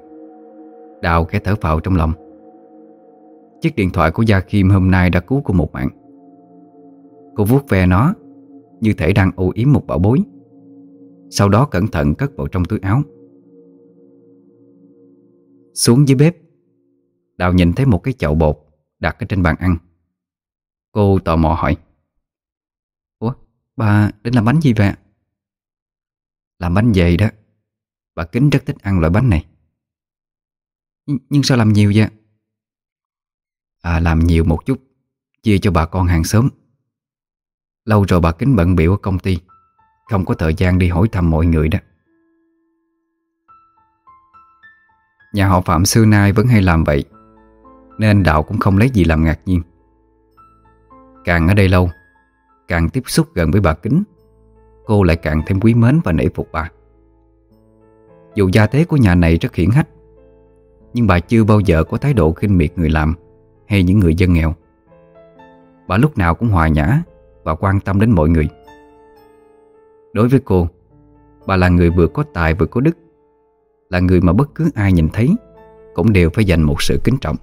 Đào khẽ thở phào trong lòng. Chiếc điện thoại của Gia Kim hôm nay đã cứu cô một mạng. Cô vuốt ve nó Như thể đang ô yếm một bảo bối. Sau đó cẩn thận cất vào trong túi áo. Xuống dưới bếp Đào nhìn thấy một cái chậu bột Đặt ở trên bàn ăn. Cô tò mò hỏi, Ủa, bà định làm bánh gì vậy? Làm bánh dày đó. Bà Kính rất thích ăn loại bánh này. Nh, Nhưng sao làm nhiều vậy? À làm nhiều một chút, Chia cho bà con hàng xóm. Lâu rồi bà Kính bận biểu ở công ty, Không có thời gian đi hỏi thăm mọi người đó. Nhà họ Phạm xưa nay vẫn hay làm vậy. Nên Đạo cũng không lấy gì làm ngạc nhiên. Càng ở đây lâu, Càng tiếp xúc gần với bà Kính, Cô lại càng thêm quý mến và nể phục bà. Dù gia thế của nhà này rất hiển hách, Nhưng bà chưa bao giờ có thái độ khinh miệt người làm Hay những người dân nghèo. Bà lúc nào cũng hòa nhã Và quan tâm đến mọi người. Đối với cô, Bà là người vừa có tài vừa có đức, Là người mà bất cứ ai nhìn thấy Cũng đều phải dành một sự kính trọng.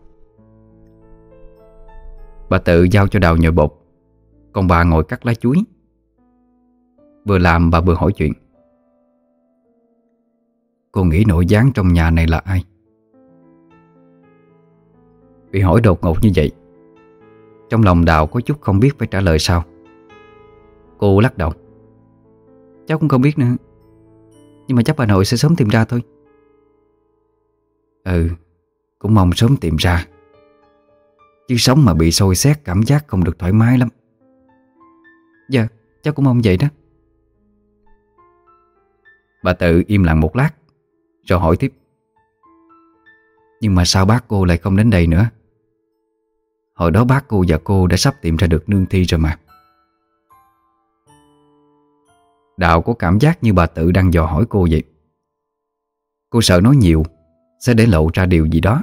Bà tự giao cho đào nhồi bột. Còn bà ngồi cắt lá chuối. Vừa làm bà vừa hỏi chuyện. Cô nghĩ nội gián trong nhà này là ai? Bị hỏi đột ngột như vậy, Trong lòng Đào có chút không biết phải trả lời sao. Cô lắc đầu. Cháu cũng không biết nữa, Nhưng mà chắc bà nội sẽ sớm tìm ra thôi. Ừ Cũng mong sớm tìm ra. Chứ sống mà bị sôi xét cảm giác không được thoải mái lắm. Dạ Cháu cũng mong vậy đó. Bà tự im lặng một lát, Rồi hỏi tiếp. Nhưng mà sao bác cô lại không đến đây nữa? Hồi đó bác cô và cô đã sắp tìm ra được nương thi rồi mà. Đạo có cảm giác như bà tự đang dò hỏi cô vậy. Cô sợ nói nhiều, Sẽ để lộ ra điều gì đó.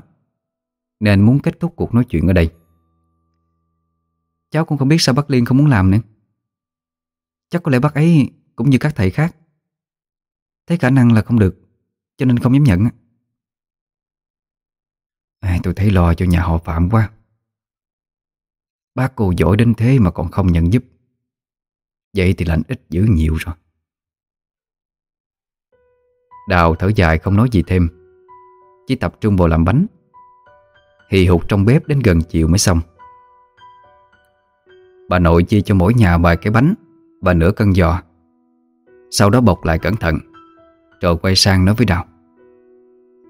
Nên muốn kết thúc cuộc nói chuyện ở đây. Cháu cũng không biết sao bác Liên không muốn làm nữa. Chắc có lẽ bác ấy cũng như các thầy khác. Thấy khả năng là không được Cho nên không dám nhận à, Tôi thấy lo cho nhà họ Phạm quá. Bác cô giỏi đến thế mà còn không nhận giúp. Vậy thì lành ít dữ nhiều rồi. Đào thở dài không nói gì thêm. Chỉ tập trung vào làm bánh. Hì hụt trong bếp đến gần chiều mới xong. Bà nội chia cho mỗi nhà vài cái bánh Và nửa cân giò. Sau đó bọc lại cẩn thận, Rồi quay sang nói với Đào,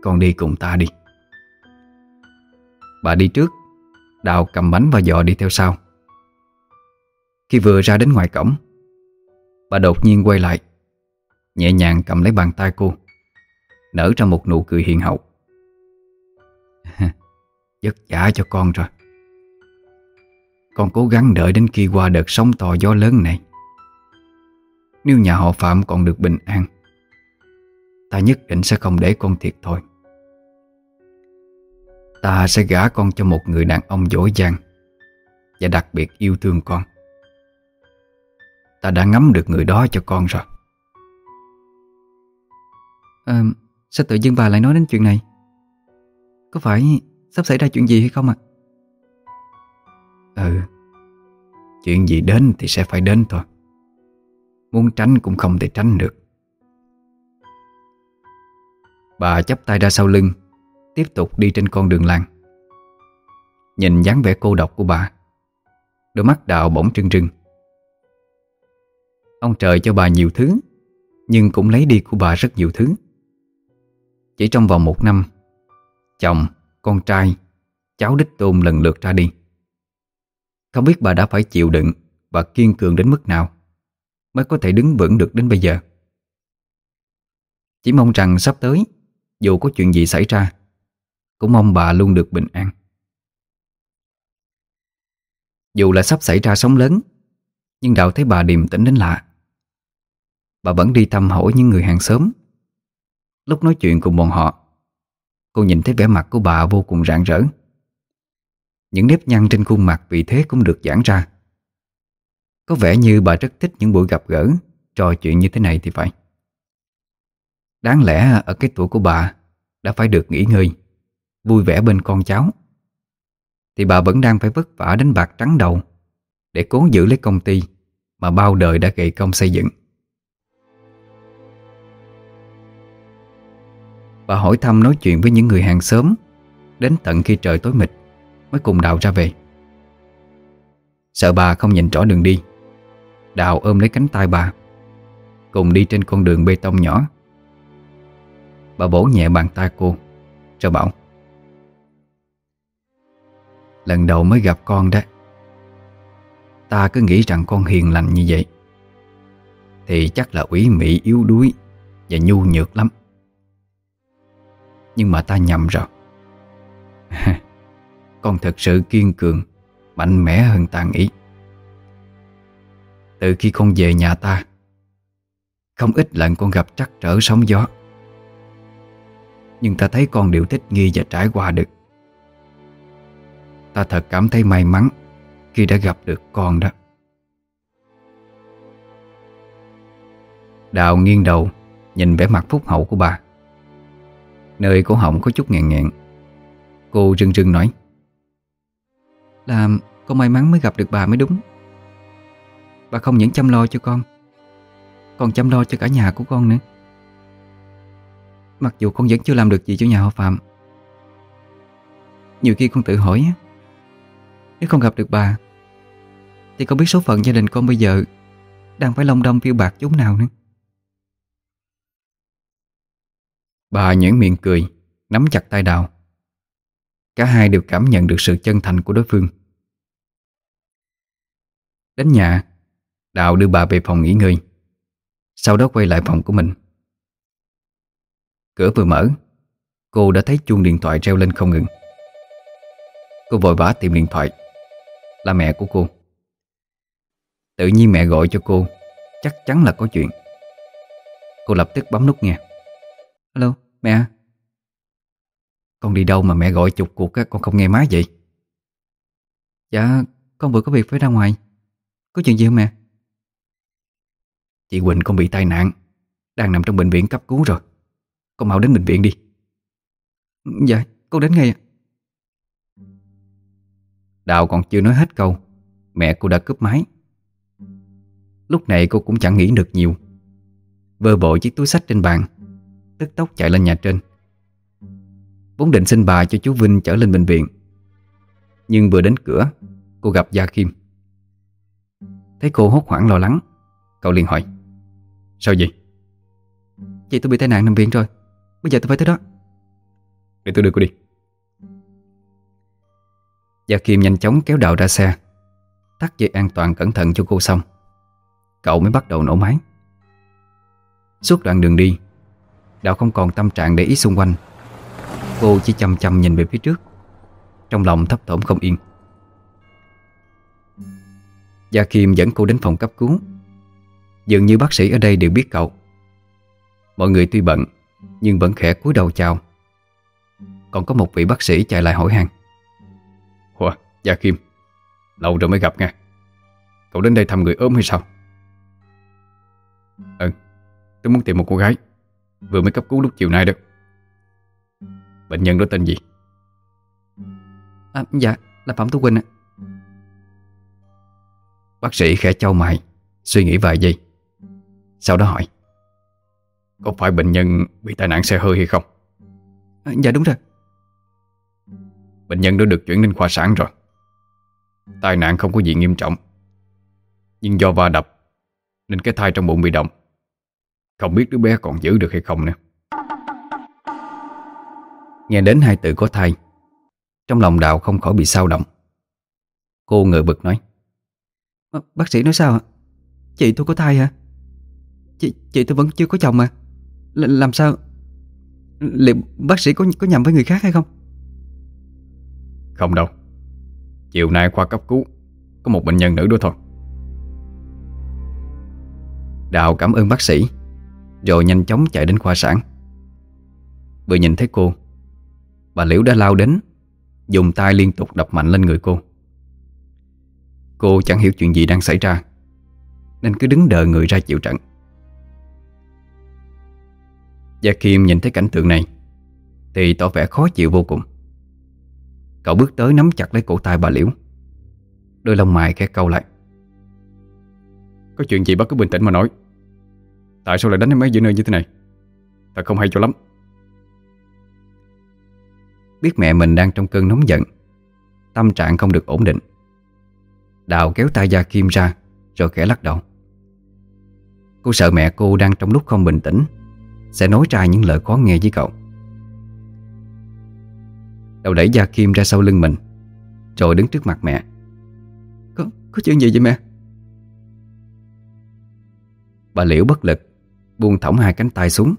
Con đi cùng ta đi. Bà đi trước, Đào cầm bánh và giò đi theo sau. Khi vừa ra đến ngoài cổng, Bà đột nhiên quay lại, Nhẹ nhàng cầm lấy bàn tay cô, Nở ra một nụ cười hiền hậu. Vất vả cho con rồi. Con cố gắng đợi đến khi qua đợt sóng to gió lớn này. Nếu nhà họ Phạm còn được bình an Ta nhất định sẽ không để con thiệt thôi Ta sẽ gả con cho một người đàn ông dối dàng Và đặc biệt yêu thương con. Ta đã ngắm được người đó cho con rồi. À, Sao tự dưng bà lại nói đến chuyện này? Có phải sắp xảy ra chuyện gì hay không ạ? À? Ừ Chuyện gì đến thì sẽ phải đến thôi. Muốn tránh cũng không thể tránh được. Bà chắp tay ra sau lưng Tiếp tục đi trên con đường làng. Nhìn dáng vẻ cô độc của bà Đôi mắt đạo bỗng trưng trưng. Ông trời cho bà nhiều thứ Nhưng cũng lấy đi của bà rất nhiều thứ. Chỉ trong vòng một năm Chồng, con trai, cháu đích tôn lần lượt ra đi. Không biết bà đã phải chịu đựng Và kiên cường đến mức nào Mới có thể đứng vững được đến bây giờ. Chỉ mong rằng sắp tới Dù có chuyện gì xảy ra Cũng mong bà luôn được bình an. Dù là sắp xảy ra sóng lớn Nhưng Đạo thấy bà điềm tĩnh đến lạ. Bà vẫn đi thăm hỏi những người hàng xóm. Lúc nói chuyện cùng bọn họ Cô nhìn thấy vẻ mặt của bà vô cùng rạng rỡ. Những nếp nhăn trên khuôn mặt vì thế cũng được giãn ra. Có vẻ như bà rất thích những buổi gặp gỡ, Trò chuyện như thế này thì phải. Đáng lẽ ở cái tuổi của bà Đã phải được nghỉ ngơi, Vui vẻ bên con cháu. Thì bà vẫn đang phải vất vả đánh bạc trắng đầu Để cố giữ lấy công ty Mà bao đời đã gầy công xây dựng. Bà hỏi thăm nói chuyện với những người hàng xóm, Đến tận khi trời tối mịt, Mới cùng Đào ra về. Sợ bà không nhìn rõ đường đi, Đào ôm lấy cánh tay bà, Cùng đi trên con đường bê tông nhỏ. Bà bổ nhẹ bàn tay cô, Rồi bảo, Lần đầu mới gặp con đó. Ta cứ nghĩ rằng con hiền lành như vậy, Thì chắc là ủy mị, yếu đuối Và nhu nhược lắm nhưng mà ta nhầm rồi. Con thật sự kiên cường, Mạnh mẽ hơn ta nghĩ. Từ khi con về nhà ta, Không ít lần con gặp trắc trở sóng gió. Nhưng ta thấy con đều thích nghi và trải qua được. Ta thật cảm thấy may mắn Khi đã gặp được con đó. Đào nghiêng đầu, Nhìn vẻ mặt phúc hậu của bà. Nơi cổ họng có chút ngẹn ngẹn, Cô rưng rưng nói Là con may mắn mới gặp được bà mới đúng. Bà không những chăm lo cho con Còn chăm lo cho cả nhà của con nữa. Mặc dù con vẫn chưa làm được gì cho nhà họ Phạm Nhiều khi con tự hỏi Nếu không gặp được bà Thì con biết số phận gia đình con bây giờ Đang phải long đong phiêu bạc chúng nào nữa. Bà nhếch miệng cười, Nắm chặt tay Đào. Cả hai đều cảm nhận được sự chân thành của đối phương. Đến nhà, Đào đưa bà về phòng nghỉ ngơi. Sau đó quay lại phòng của mình. Cửa vừa mở, Cô đã thấy chuông điện thoại reo lên không ngừng. Cô vội vã tìm điện thoại. Là mẹ của cô. Tự nhiên mẹ gọi cho cô, Chắc chắn là có chuyện. Cô lập tức bấm nút nghe. Alo, mẹ. Con đi đâu mà mẹ gọi chục cuộc á, con không nghe má vậy? Dạ, con vừa có việc phải ra ngoài. Có chuyện gì không mẹ? Chị Quỳnh con bị tai nạn Đang nằm trong bệnh viện cấp cứu rồi. Con mau đến bệnh viện đi. Dạ, con đến ngay ạ. Đào còn chưa nói hết câu Mẹ cô đã cướp máy. Lúc này cô cũng chẳng nghĩ được nhiều. Vơ bộ chiếc túi sách trên bàn Tức tốc chạy lên nhà trên. Vốn định xin bà cho chú Vinh chở lên bệnh viện. Nhưng vừa đến cửa Cô gặp Gia Kim Thấy cô hốt hoảng lo lắng Cậu liền hỏi Sao vậy? Chị tôi bị tai nạn nằm viện rồi. Bây giờ tôi phải tới đó. Để tôi đưa cô đi. Gia Kim nhanh chóng kéo đạo ra xe Tắt dây an toàn cẩn thận cho cô xong. Cậu mới bắt đầu nổ máy. Suốt đoạn đường đi Đạo không còn tâm trạng để ý xung quanh. Cô chỉ chăm chăm nhìn về phía trước. Trong lòng thấp thỏm không yên. Gia Kim dẫn cô đến phòng cấp cứu. Dường như bác sĩ ở đây đều biết cậu. Mọi người tuy bận Nhưng vẫn khẽ cúi đầu chào. Còn có một vị bác sĩ chạy lại hỏi han. Ủa, Gia Kim Lâu rồi mới gặp nha. Cậu đến đây thăm người ốm hay sao? Ừ Tôi muốn tìm một cô gái. Vừa mới cấp cứu lúc chiều nay đó. Bệnh nhân đó tên gì? À, Dạ là Phạm Tú Quỳnh ạ. Bác sĩ khẽ trao mày Suy nghĩ vài giây Sau đó hỏi Có phải bệnh nhân bị tai nạn xe hơi hay không? À, Dạ đúng rồi. Bệnh nhân đã được chuyển lên khoa sản rồi. Tai nạn không có gì nghiêm trọng Nhưng do va đập Nên cái thai trong bụng bị động không biết đứa bé còn giữ được hay không nữa. Nghe đến hai từ có thai Trong lòng đạo không khỏi bị sao động. Cô ngờ bực nói ờ, Bác sĩ nói sao ạ? Chị tôi có thai hả? Chị, chị tôi vẫn chưa có chồng mà. L Làm sao? Liệu bác sĩ có có nhầm với người khác hay không? Không đâu. Chiều nay khoa cấp cứu Có một bệnh nhân nữ đó thôi. Đào cảm ơn bác sĩ. Rồi nhanh chóng chạy đến khoa sản. Vừa nhìn thấy cô, Bà Liễu đã lao đến, Dùng tay liên tục đập mạnh lên người cô. Cô chẳng hiểu chuyện gì đang xảy ra, Nên cứ đứng đợi người ra chịu trận. Gia Kim nhìn thấy cảnh tượng này, Thì tỏ vẻ khó chịu vô cùng. Cậu bước tới nắm chặt lấy cổ tay bà Liễu, Đôi lông mày khẽ câu lại. Có chuyện gì bác cứ bình tĩnh mà nói. Tại sao lại đánh em ấy giữa nơi như thế này? Thật không hay cho lắm. Biết mẹ mình đang trong cơn nóng giận Tâm trạng không được ổn định. Đào kéo tay Gia Kim ra Rồi khẽ lắc đầu. Cô sợ mẹ cô đang trong lúc không bình tĩnh Sẽ nói ra những lời khó nghe với cậu. Đào đẩy Gia Kim ra sau lưng mình Rồi đứng trước mặt mẹ. Có, có chuyện gì vậy mẹ? Bà Liễu bất lực Buông thõng hai cánh tay xuống.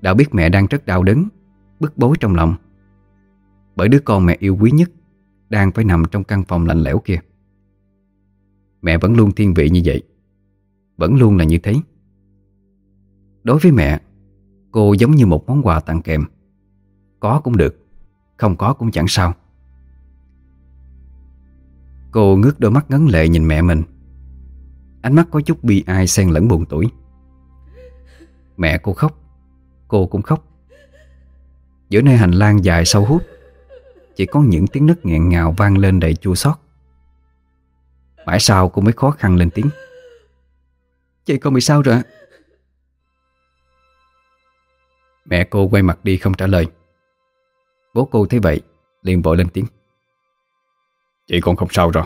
Đạo biết mẹ đang rất đau đớn, Bức bối trong lòng. Bởi đứa con mẹ yêu quý nhất Đang phải nằm trong căn phòng lạnh lẽo kia. Mẹ vẫn luôn thiên vị như vậy, Vẫn luôn là như thế. Đối với mẹ, Cô giống như một món quà tặng kèm. Có cũng được, Không có cũng chẳng sao. Cô ngước đôi mắt ngấn lệ nhìn mẹ mình. Ánh mắt có chút bi ai xen lẫn buồn tuổi Mẹ cô khóc. Cô cũng khóc. Giữa nơi hành lang dài sâu hút Chỉ có những tiếng nấc nghẹn ngào vang lên đầy chua xót. Mãi sau cô mới khó khăn lên tiếng. Chị con bị sao rồi Mẹ cô quay mặt đi không trả lời. Bố cô thấy vậy liền vội lên tiếng. Chị con không sao rồi.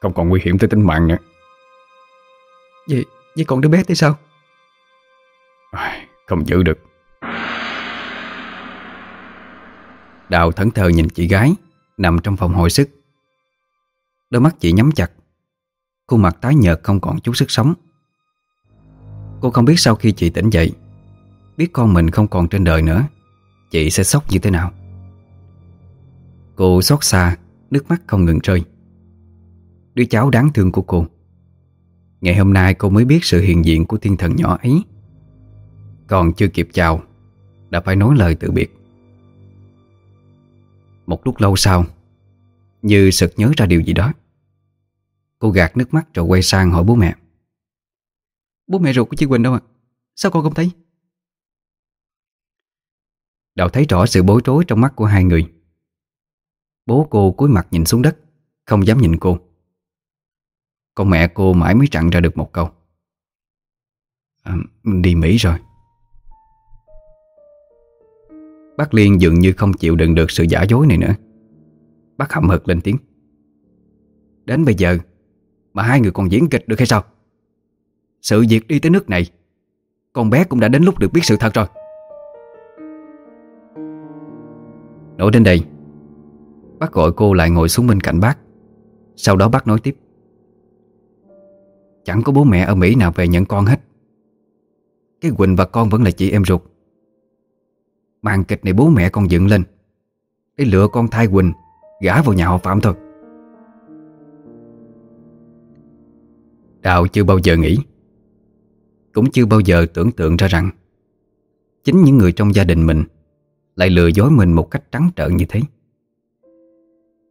Không còn nguy hiểm tới tính mạng nữa. Vậy, vậy còn đứa bé thì sao? Không giữ được. Đào thẫn thờ nhìn chị gái, Nằm trong phòng hồi sức. Đôi mắt chị nhắm chặt. Khuôn mặt tái nhợt không còn chút sức sống. Cô không biết sau khi chị tỉnh dậy, Biết con mình không còn trên đời nữa, Chị sẽ sốc như thế nào. Cô xót xa, Nước mắt không ngừng rơi. Đứa cháu đáng thương của cô. Ngày hôm nay cô mới biết sự hiện diện của thiên thần nhỏ ấy. Còn chưa kịp chào Đã phải nói lời từ biệt. Một lúc lâu sau Như sực nhớ ra điều gì đó. Cô gạt nước mắt rồi quay sang hỏi bố mẹ. Bố mẹ ruột của chị Quỳnh đâu ạ? Sao con không thấy? Đào thấy rõ sự bối rối trong mắt của hai người. Bố cô cúi mặt nhìn xuống đất Không dám nhìn cô. Còn mẹ cô mãi mới chặn ra được một câu. À, Đi Mỹ rồi Bác Liên dường như không chịu đựng được sự giả dối này nữa. Bác hậm hực lên tiếng. Đến bây giờ, Mà hai người còn diễn kịch được hay sao? Sự việc đi tới nước này, Con bé cũng đã đến lúc được biết sự thật rồi. Nói đến đây, Bác gọi cô lại ngồi xuống bên cạnh bác. Sau đó bác nói tiếp. Chẳng có bố mẹ ở Mỹ nào về nhận con hết. Cái Quỳnh và con vẫn là chị em ruột. Màn kịch này bố mẹ con dựng lên. Để lựa con thai Quỳnh Gả vào nhà họ Phạm thôi. Đào chưa bao giờ nghĩ, Cũng chưa bao giờ tưởng tượng ra rằng Chính những người trong gia đình mình Lại lừa dối mình một cách trắng trợn như thế.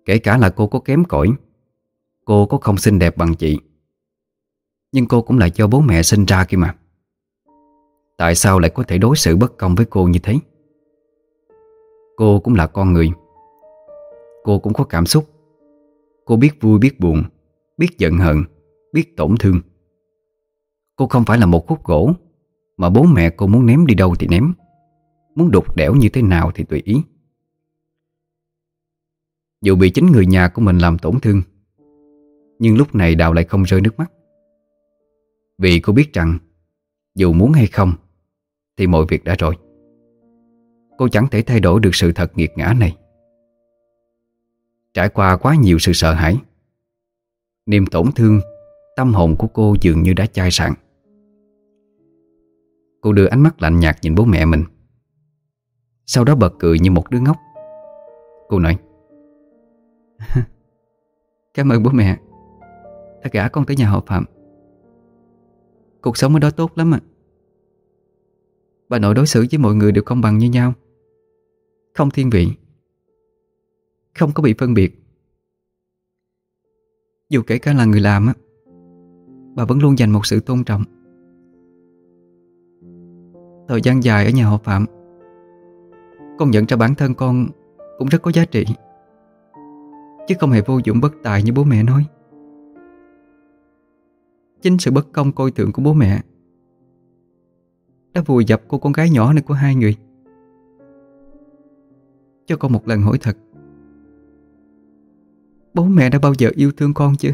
Kể cả là cô có kém cỏi, Cô có không xinh đẹp bằng chị, Nhưng cô cũng là do bố mẹ sinh ra kia mà. Tại sao lại có thể đối xử bất công với cô như thế? Cô cũng là con người. Cô cũng có cảm xúc. Cô biết vui, biết buồn, Biết giận hờn, Biết tổn thương. Cô không phải là một khúc gỗ, Mà bố mẹ cô muốn ném đi đâu thì ném. Muốn đục đẽo như thế nào thì tùy ý. Dù bị chính người nhà của mình làm tổn thương, Nhưng lúc này Đào lại không rơi nước mắt. Vì cô biết rằng, Dù muốn hay không, Thì mọi việc đã rồi. Cô chẳng thể thay đổi được sự thật nghiệt ngã này. Trải qua quá nhiều sự sợ hãi, Niềm tổn thương, Tâm hồn của cô dường như đã chai sạn. Cô đưa ánh mắt lạnh nhạt nhìn bố mẹ mình. Sau đó bật cười như một đứa ngốc. Cô nói, Cảm ơn bố mẹ. Đã gả con tới nhà họ Phạm. Cuộc sống ở đó tốt lắm à Bà nội đối xử với mọi người đều công bằng như nhau. Không thiên vị, Không có bị phân biệt. Dù kể cả là người làm á, Bà vẫn luôn dành một sự tôn trọng. Thời gian dài ở nhà họ Phạm Con nhận ra bản thân con Cũng rất có giá trị, Chứ không hề vô dụng bất tài như bố mẹ nói. Chính sự bất công coi thường của bố mẹ Đã vùi dập cô con gái nhỏ này của hai người. Cho con một lần hỏi thật. Bố mẹ đã bao giờ yêu thương con chưa?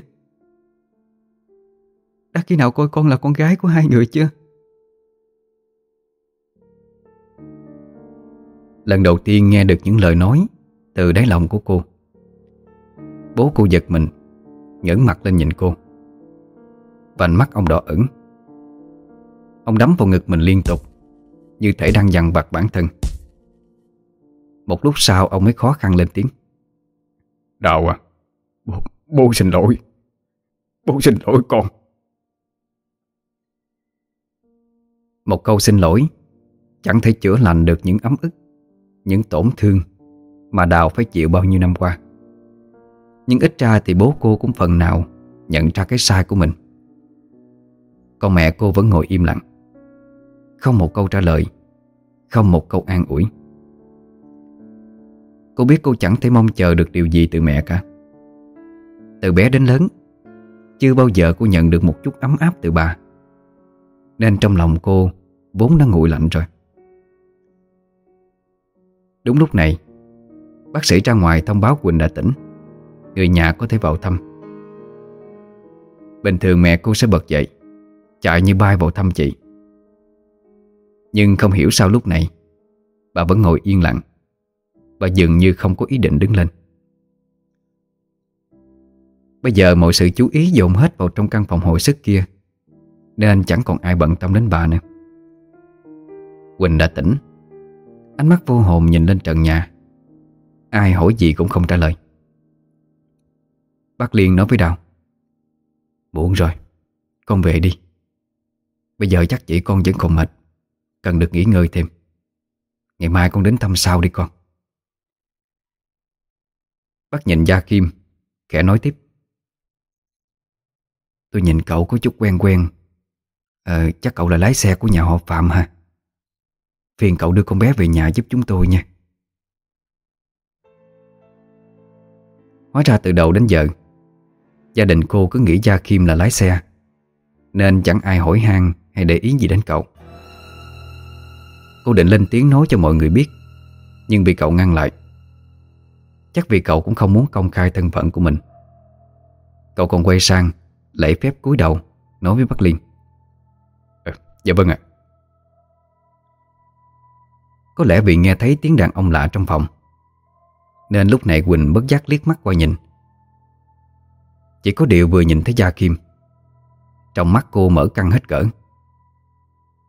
Đã khi nào coi con là con gái của hai người chưa? Lần đầu tiên nghe được những lời nói Từ đáy lòng của cô. Bố cô giật mình, ngẩng mặt lên nhìn cô. Vành mắt ông đỏ ửng. Ông đấm vào ngực mình liên tục, Như thể đang dằn vặt bản thân. Một lúc sau ông mới khó khăn lên tiếng. Đào à Bố, bố xin lỗi. Bố xin lỗi con. Một câu xin lỗi Chẳng thể chữa lành được những ấm ức Những tổn thương Mà Đào phải chịu bao nhiêu năm qua. Nhưng ít ra thì bố cô cũng phần nào Nhận ra cái sai của mình. Còn mẹ cô vẫn ngồi im lặng. Không một câu trả lời Không một câu an ủi. Cô biết cô chẳng thể mong chờ được điều gì từ mẹ cả. Từ bé đến lớn, Chưa bao giờ cô nhận được một chút ấm áp từ bà. Nên trong lòng cô Vốn đã nguội lạnh rồi. Đúng lúc này, Bác sĩ ra ngoài thông báo Quỳnh đã tỉnh. Người nhà có thể vào thăm. Bình thường mẹ cô sẽ bật dậy, Chạy như bay vào thăm chị. Nhưng không hiểu sao lúc này, Bà vẫn ngồi yên lặng. Và dường như không có ý định đứng lên. Bây giờ mọi sự chú ý dồn hết vào trong căn phòng hồi sức kia, Nên chẳng còn ai bận tâm đến bà nữa. Quỳnh đã tỉnh. Ánh mắt vô hồn nhìn lên trần nhà. Ai hỏi gì cũng không trả lời. Bác Liên nói với Đào. Muộn rồi, Con về đi. Bây giờ chắc chị con vẫn còn mệt, Cần được nghỉ ngơi thêm. Ngày mai con đến thăm sau đi con. Bác nhìn Gia Kim, Khẽ nói tiếp. Tôi nhìn cậu có chút quen quen. Ờ chắc cậu là lái xe của nhà họ Phạm ha Phiền cậu đưa con bé về nhà giúp chúng tôi nha. Hóa ra từ đầu đến giờ, Gia đình cô cứ nghĩ Gia Kim là lái xe, Nên chẳng ai hỏi han hay để ý gì đến cậu. Cô định lên tiếng nói cho mọi người biết, Nhưng bị cậu ngăn lại. Chắc vì cậu cũng không muốn công khai thân phận của mình. Cậu còn quay sang Lễ phép cúi đầu Nói với Bắc Liên. À, Dạ vâng ạ. Có lẽ vì nghe thấy tiếng đàn ông lạ trong phòng Nên lúc này Quỳnh bất giác liếc mắt qua nhìn. Chỉ có điều vừa nhìn thấy Gia Kim Trong mắt cô mở căng hết cỡ.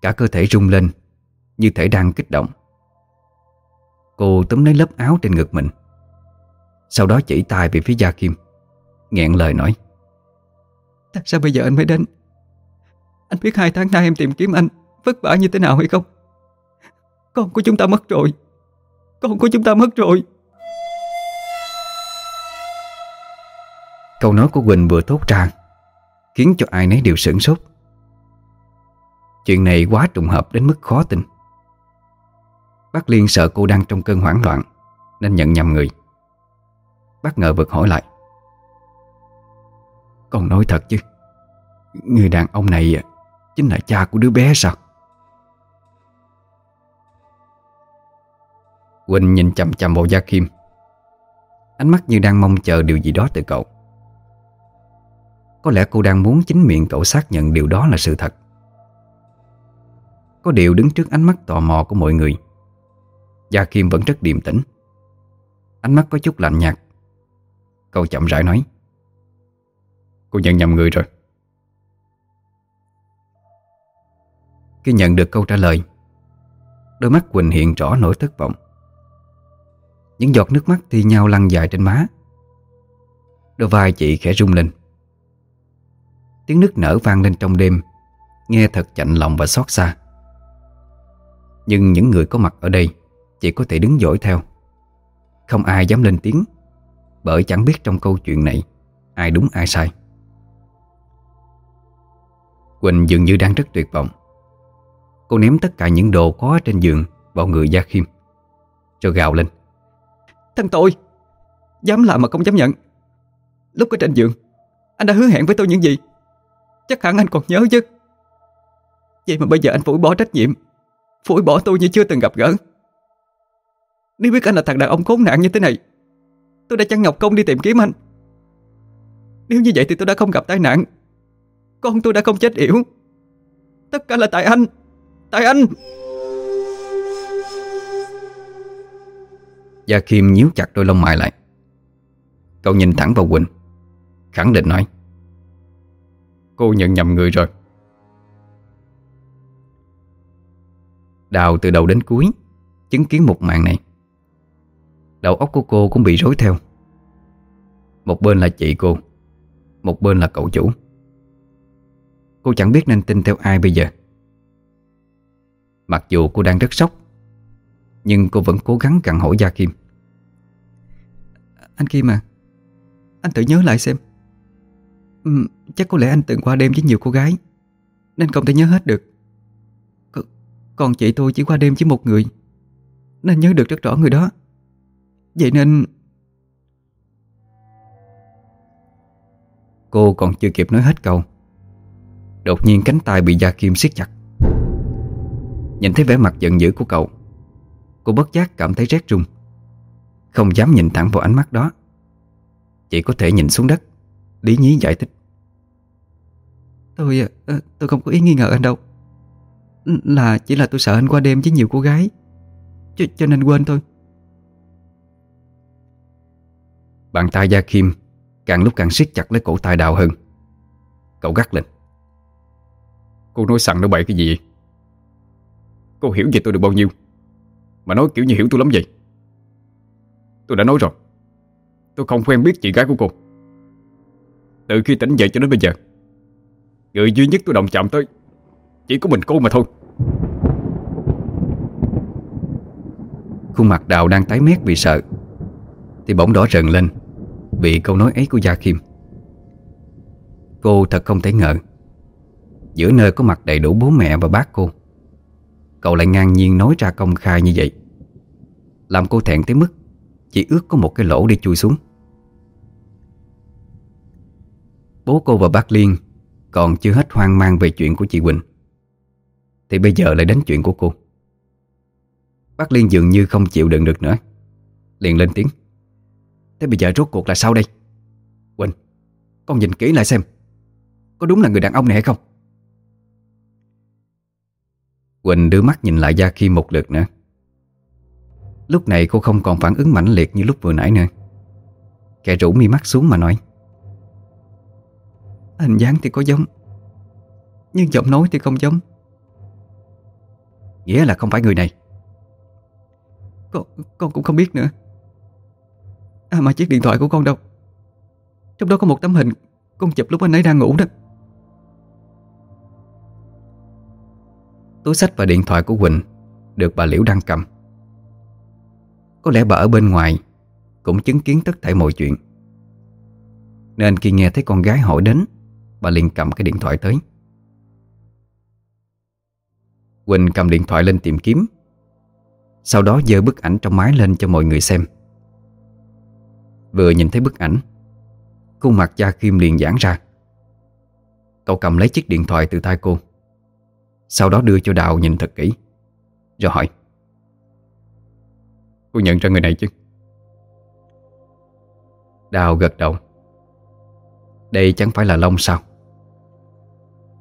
Cả cơ thể rung lên Như thể đang kích động. Cô túm lấy lớp áo trên ngực mình Sau đó chỉ tay về phía Gia Kim nghẹn lời nói. Tại sao bây giờ anh mới đến? Anh biết hai tháng nay em tìm kiếm anh Vất vả như thế nào hay không? Con của chúng ta mất rồi. Con của chúng ta mất rồi. Câu nói của Quỳnh vừa thốt ra Khiến cho ai nấy đều sửng sốt. Chuyện này quá trùng hợp đến mức khó tin. Bác Liên sợ cô đang trong cơn hoảng loạn Nên nhận nhầm người bất ngờ vực hỏi lại. Con nói thật chứ, Người đàn ông này Chính là cha của đứa bé sao? Quỳnh nhìn chầm chầm vào Gia Kim. Ánh mắt như đang mong chờ điều gì đó từ cậu. Có lẽ cô đang muốn chính miệng cậu xác nhận điều đó là sự thật. Có điều đứng trước ánh mắt tò mò của mọi người, Gia Kim vẫn rất điềm tĩnh. Ánh mắt có chút lạnh nhạt. Cậu chậm rãi nói. Cô nhận nhầm người rồi. Khi nhận được câu trả lời, Đôi mắt Quỳnh hiện rõ nỗi thất vọng. Những giọt nước mắt thi nhau lăn dài trên má. Đôi vai chị khẽ rung lên. Tiếng nước nở vang lên trong đêm, Nghe thật chạnh lòng và xót xa. Nhưng những người có mặt ở đây Chỉ có thể đứng dõi theo. Không ai dám lên tiếng. Bởi chẳng biết trong câu chuyện này Ai đúng ai sai. Quỳnh dường như đang rất tuyệt vọng. Cô ném tất cả những đồ có trên giường Vào người Gia Khiêm Rồi gào lên. Thằng tôi Dám làm mà không dám nhận. Lúc ở trên giường, Anh đã hứa hẹn với tôi những gì? Chắc hẳn anh còn nhớ chứ. Vậy mà bây giờ anh phủi bỏ trách nhiệm, Phủi bỏ tôi như chưa từng gặp gỡ. Nếu biết anh là thằng đàn ông khốn nạn như thế này Tôi đã chăn nhọc công đi tìm kiếm anh. Nếu như vậy thì tôi đã không gặp tai nạn. Con tôi đã không chết yểu. Tất cả là tại anh. Tại anh! Gia Kim nhíu chặt đôi lông mày lại. Cậu nhìn thẳng vào Quỳnh. Khẳng định nói. Cô nhận nhầm người rồi. Đào từ đầu đến cuối Chứng kiến một màn này. Đầu óc của cô cũng bị rối theo. Một bên là chị cô Một bên là cậu chủ. Cô chẳng biết nên tin theo ai bây giờ. Mặc dù cô đang rất sốc Nhưng cô vẫn cố gắng cặn hỏi Gia Kim. Anh Kim à Anh tự nhớ lại xem. Ừ, Chắc có lẽ anh từng qua đêm với nhiều cô gái Nên không thể nhớ hết được. C Còn chị tôi chỉ qua đêm với một người Nên nhớ được rất rõ người đó. Vậy nên Cô còn chưa kịp nói hết câu Đột nhiên cánh tay bị Gia Kim siết chặt. Nhìn thấy vẻ mặt giận dữ của cậu Cô bất giác cảm thấy rét run. Không dám nhìn thẳng vào ánh mắt đó Chỉ có thể nhìn xuống đất Lý nhí giải thích. Tôi ờ, tôi không có ý nghi ngờ anh đâu. Là chỉ là tôi sợ anh qua đêm với nhiều cô gái Cho, cho nên quên thôi Bàn tay Gia Kim Càng lúc càng siết chặt lấy cổ tay đào hơn Cậu gắt lên. Cô nói sẵn nó bậy cái gì vậy? Cô hiểu về tôi được bao nhiêu? Mà nói kiểu như hiểu tôi lắm vậy. Tôi đã nói rồi. Tôi không quen biết chị gái của cô. Từ khi tỉnh dậy cho đến bây giờ, Người duy nhất tôi động chạm tới Chỉ có mình cô mà thôi. Khuôn mặt đào đang tái mét vì sợ, Thì bỗng đỏ rần lên. Vì câu nói ấy của Gia Kim. Cô thật không thể ngờ, Giữa nơi có mặt đầy đủ bố mẹ và bác cô, Cậu lại ngang nhiên nói ra công khai như vậy, Làm cô thẹn tới mức Chỉ ước có một cái lỗ để chui xuống. Bố cô và bác Liên Còn chưa hết hoang mang về chuyện của chị Quỳnh, Thì bây giờ lại đến chuyện của cô. Bác Liên dường như không chịu đựng được nữa, Liền lên tiếng. Thế bây giờ rốt cuộc là sao đây? Quỳnh Con nhìn kỹ lại xem. Có đúng là người đàn ông này hay không? Quỳnh đưa mắt nhìn lại Gia khi một lượt nữa. Lúc này cô không còn phản ứng mãnh liệt như lúc vừa nãy nữa. Kẻ rủ mi mắt xuống mà nói. Hình dáng thì có giống Nhưng giọng nói thì không giống. Nghĩa là không phải người này. Con, con cũng không biết nữa. À mà chiếc điện thoại của con đâu? Trong đó có một tấm hình Con chụp lúc anh ấy đang ngủ đó. Túi sách và điện thoại của Quỳnh Được bà Liễu đang cầm. Có lẽ bà ở bên ngoài Cũng chứng kiến tất thảy mọi chuyện. Nên khi nghe thấy con gái hỏi đến, Bà liền cầm cái điện thoại tới. Quỳnh cầm điện thoại lên tìm kiếm. Sau đó dơ bức ảnh trong máy lên cho mọi người xem. Vừa nhìn thấy bức ảnh. Khuôn mặt Gia Kim liền giãn ra. Cậu cầm lấy chiếc điện thoại từ tay cô, Sau đó đưa cho Đào nhìn thật kỹ, Rồi hỏi, Cô nhận ra người này chứ? Đào gật đầu, Đây chẳng phải là Long sao?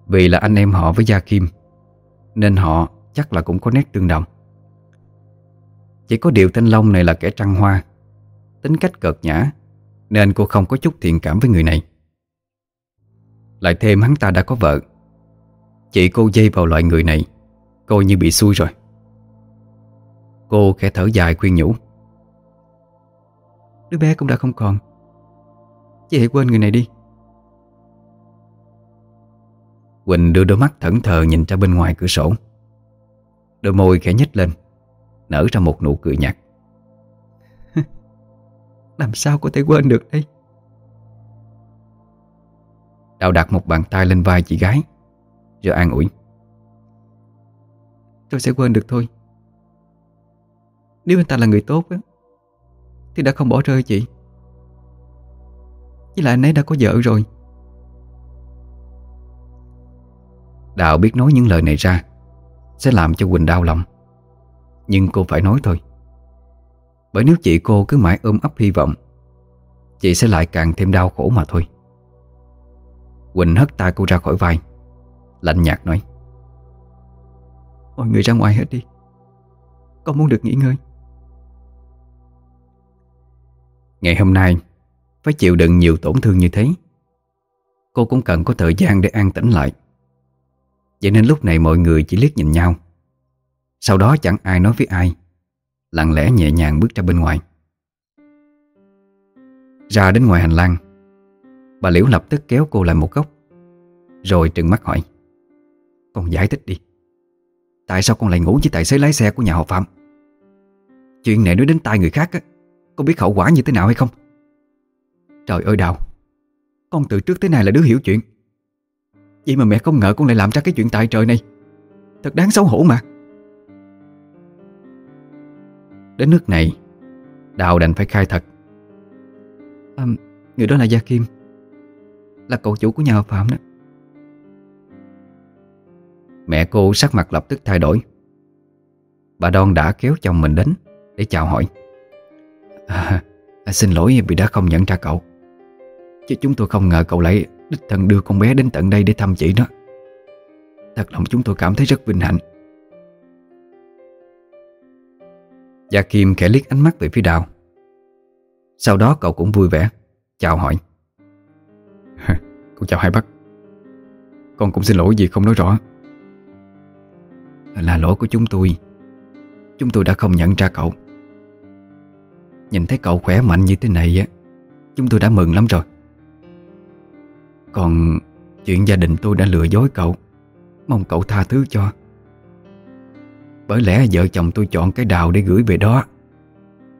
Vì là anh em họ với Gia Kim, Nên họ chắc là cũng có nét tương đồng. Chỉ có điều tên Long này là kẻ trăng hoa Tính cách cợt nhã, Nên cô không có chút thiện cảm với người này. Lại thêm hắn ta đã có vợ. Chị cô dây vào loại người này, Coi như bị xui rồi. Cô khẽ thở dài khuyên nhủ. Đứa bé cũng đã không còn. Chị hãy quên người này đi. Quỳnh đưa đôi mắt thẫn thờ nhìn ra bên ngoài cửa sổ. Đôi môi khẽ nhếch lên, Nở ra một nụ cười nhạt. Làm sao có thể quên được đây? Đào đặt một bàn tay lên vai chị gái. Rồi an ủi. Tôi sẽ quên được thôi. Nếu anh ta là người tốt á Thì đã không bỏ rơi chị. Với lại anh ấy đã có vợ rồi. Đào biết nói những lời này ra Sẽ làm cho Quỳnh đau lòng. Nhưng cô phải nói thôi bởi nếu chị cô cứ mãi ôm ấp hy vọng, Chị sẽ lại càng thêm đau khổ mà thôi. Quỳnh hất tay cô ra khỏi vai, Lạnh nhạt nói. Mọi người ra ngoài hết đi. Con muốn được nghỉ ngơi. Ngày hôm nay, Phải chịu đựng nhiều tổn thương như thế. Cô cũng cần có thời gian để an tĩnh lại. Vậy nên lúc này mọi người chỉ liếc nhìn nhau. Sau đó chẳng ai nói với ai. Lặng lẽ nhẹ nhàng bước ra bên ngoài. Ra đến ngoài hành lang, Bà Liễu lập tức kéo cô lại một góc, Rồi trừng mắt hỏi, Con giải thích đi, Tại sao con lại ngủ với tài xế lái xe của nhà họ Phạm? Chuyện này nói đến tai người khác á Con biết hậu quả như thế nào hay không? Trời ơi Đào, Con từ trước tới nay là đứa hiểu chuyện. Vậy mà mẹ không ngờ con lại làm ra cái chuyện tại trời này. Thật đáng xấu hổ mà. Đến nước này. Đào đành phải khai thật. À, Người đó là Gia Kim. Là cậu chủ của nhà họ Phạm đó. Mẹ cô sắc mặt lập tức thay đổi. Bà Đoan đã kéo chồng mình đến Để chào hỏi. À, à, Xin lỗi vì đã không nhận ra cậu. Chứ chúng tôi không ngờ cậu lại Đích thân đưa con bé đến tận đây để thăm chị đó. Thật lòng chúng tôi cảm thấy rất vinh hạnh Gia Kim khẽ liếc ánh mắt về phía đào. Sau đó cậu cũng vui vẻ, Chào hỏi. Cô chào hai bác. Con cũng xin lỗi vì không nói rõ. Là lỗi của chúng tôi. Chúng tôi đã không nhận ra cậu. Nhìn thấy cậu khỏe mạnh như thế này á, Chúng tôi đã mừng lắm rồi. Còn chuyện gia đình tôi đã lừa dối cậu, Mong cậu tha thứ cho. Bởi lẽ vợ chồng tôi chọn cái đào để gửi về đó.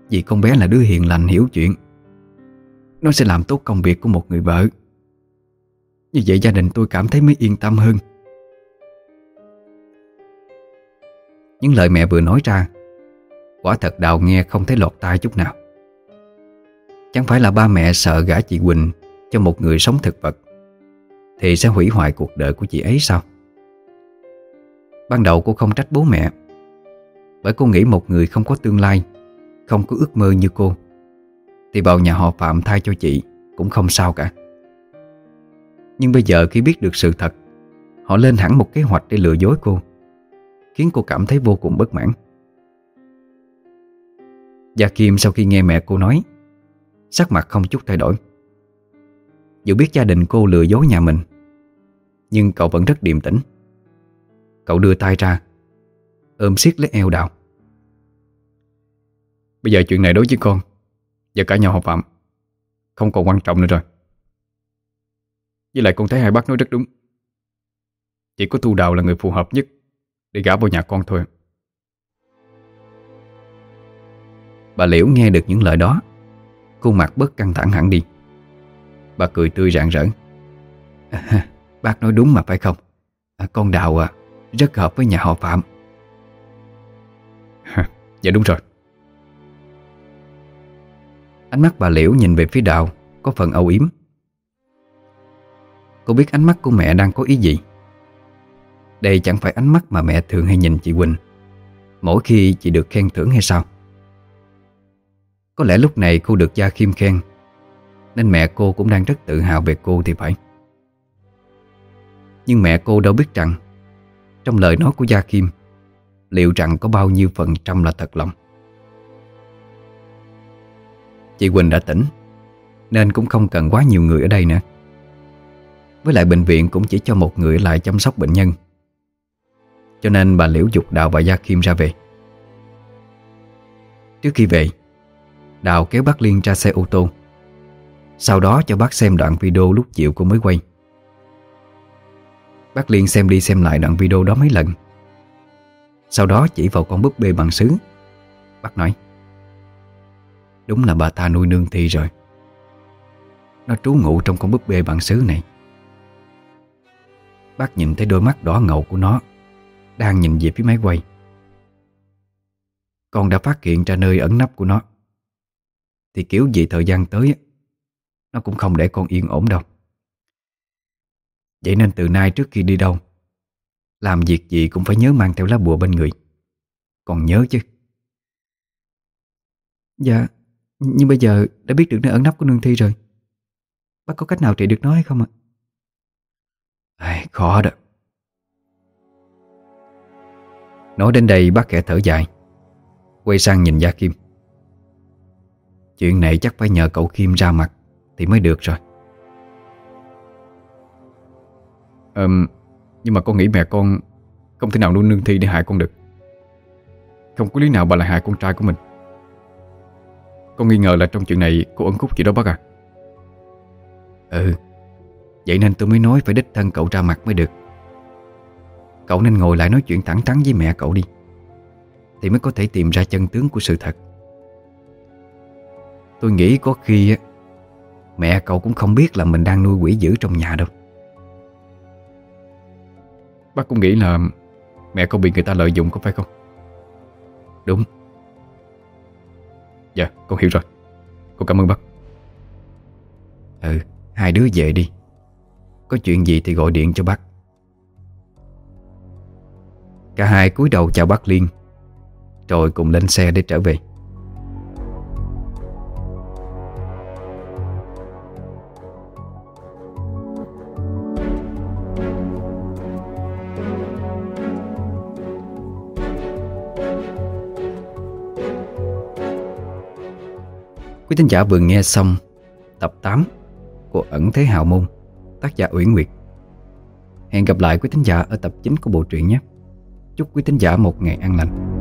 Vì con bé là đứa hiền lành hiểu chuyện. Nó sẽ làm tốt công việc của một người vợ. Như vậy gia đình tôi cảm thấy mới yên tâm hơn. Những lời mẹ vừa nói ra, Quả thật đào nghe không thấy lọt tai chút nào. Chẳng phải là ba mẹ sợ gả chị Quỳnh Cho một người sống thực vật, Thì sẽ hủy hoại cuộc đời của chị ấy sao? Ban đầu cô không trách bố mẹ bởi cô nghĩ một người không có tương lai, Không có ước mơ như cô, Thì vào nhà họ Phạm thay cho chị Cũng không sao cả. Nhưng bây giờ khi biết được sự thật, Họ lên hẳn một kế hoạch để lừa dối cô, Khiến cô cảm thấy vô cùng bất mãn. Gia Kim sau khi nghe mẹ cô nói, Sắc mặt không chút thay đổi. Dù biết gia đình cô lừa dối nhà mình, Nhưng cậu vẫn rất điềm tĩnh. Cậu đưa tay ra Ôm siết lấy eo đào. Bây giờ chuyện này đối với con Và cả nhà họ Phạm Không còn quan trọng nữa rồi. Với lại con thấy hai bác nói rất đúng. Chỉ có Thu Đào là người phù hợp nhất Để gả vào nhà con thôi. Bà Liễu nghe được những lời đó Khuôn mặt bớt căng thẳng hẳn đi. Bà cười tươi rạng rỡ. À, Bác nói đúng mà phải không? À, Con Đào à, rất hợp với nhà họ Phạm. Dạ đúng rồi. Ánh mắt bà Liễu nhìn về phía Đào, Có phần âu yếm. Cô biết ánh mắt của mẹ đang có ý gì. Đây chẳng phải ánh mắt mà mẹ thường hay nhìn chị Quỳnh. Mỗi khi chị được khen thưởng hay sao? Có lẽ lúc này cô được Gia Khiêm khen, Nên mẹ cô cũng đang rất tự hào về cô thì phải. Nhưng mẹ cô đâu biết rằng, Trong lời nói của Gia Kim Liệu rằng có bao nhiêu phần trăm là thật lòng? Chị Quỳnh đã tỉnh, Nên cũng không cần quá nhiều người ở đây nữa. Với lại bệnh viện cũng chỉ cho một người lại chăm sóc bệnh nhân. Cho nên bà Liễu dục Đào và Gia Kim ra về. Trước khi về, Đào kéo bác Liên ra xe ô tô. Sau đó cho bác xem đoạn video lúc chiều cô mới quay. Bác Liên xem đi xem lại đoạn video đó mấy lần. Sau đó chỉ vào con búp bê bằng sứ. Bác nói, Đúng là bà ta nuôi nương thi rồi. Nó trú ngụ trong con búp bê bằng sứ này. Bác nhìn thấy đôi mắt đỏ ngầu của nó, Đang nhìn về phía máy quay. Con đã phát hiện ra nơi ẩn nấp của nó. Thì kiểu gì thời gian tới, Nó cũng không để con yên ổn đâu. Vậy nên từ nay trước khi đi đâu làm việc gì cũng phải nhớ mang theo lá bùa bên người. Còn nhớ chứ? Dạ Nhưng bây giờ đã biết được nơi ẩn nấp của nương thi rồi. Bác có cách nào trị được nó hay không ạ? À, khó đó. Nói đến đây bác kẻ thở dài Quay sang nhìn Gia Kim. Chuyện này chắc phải nhờ cậu Kim ra mặt Thì mới được rồi. Um, nhưng mà con nghĩ mẹ con Không thể nào nuôi nương thi để hại con được. Không có lý nào bà lại hại con trai của mình. Con nghi ngờ là trong chuyện này Cô ẩn khúc gì đó bác à Ừ Vậy nên tôi mới nói phải đích thân cậu ra mặt mới được. Cậu nên ngồi lại nói chuyện thẳng thắn với mẹ cậu đi, Thì mới có thể tìm ra chân tướng của sự thật. Tôi nghĩ có khi Mẹ cậu cũng không biết là mình đang nuôi quỷ dữ trong nhà đâu. Bác cũng nghĩ là Mẹ con bị người ta lợi dụng có phải không? Đúng. Dạ con hiểu rồi. Con cảm ơn bác. Ừ Hai đứa về đi. Có chuyện gì thì gọi điện cho bác. Cả hai cúi đầu chào bác Liên, Rồi cùng lên xe để trở về. Quý thính giả vừa nghe xong tập 8 của Ẩn Thế Hào Môn, tác giả Uyển Nguyệt. Hẹn gặp lại quý thính giả ở tập 9 của bộ truyện nhé. Chúc quý thính giả một ngày an lành.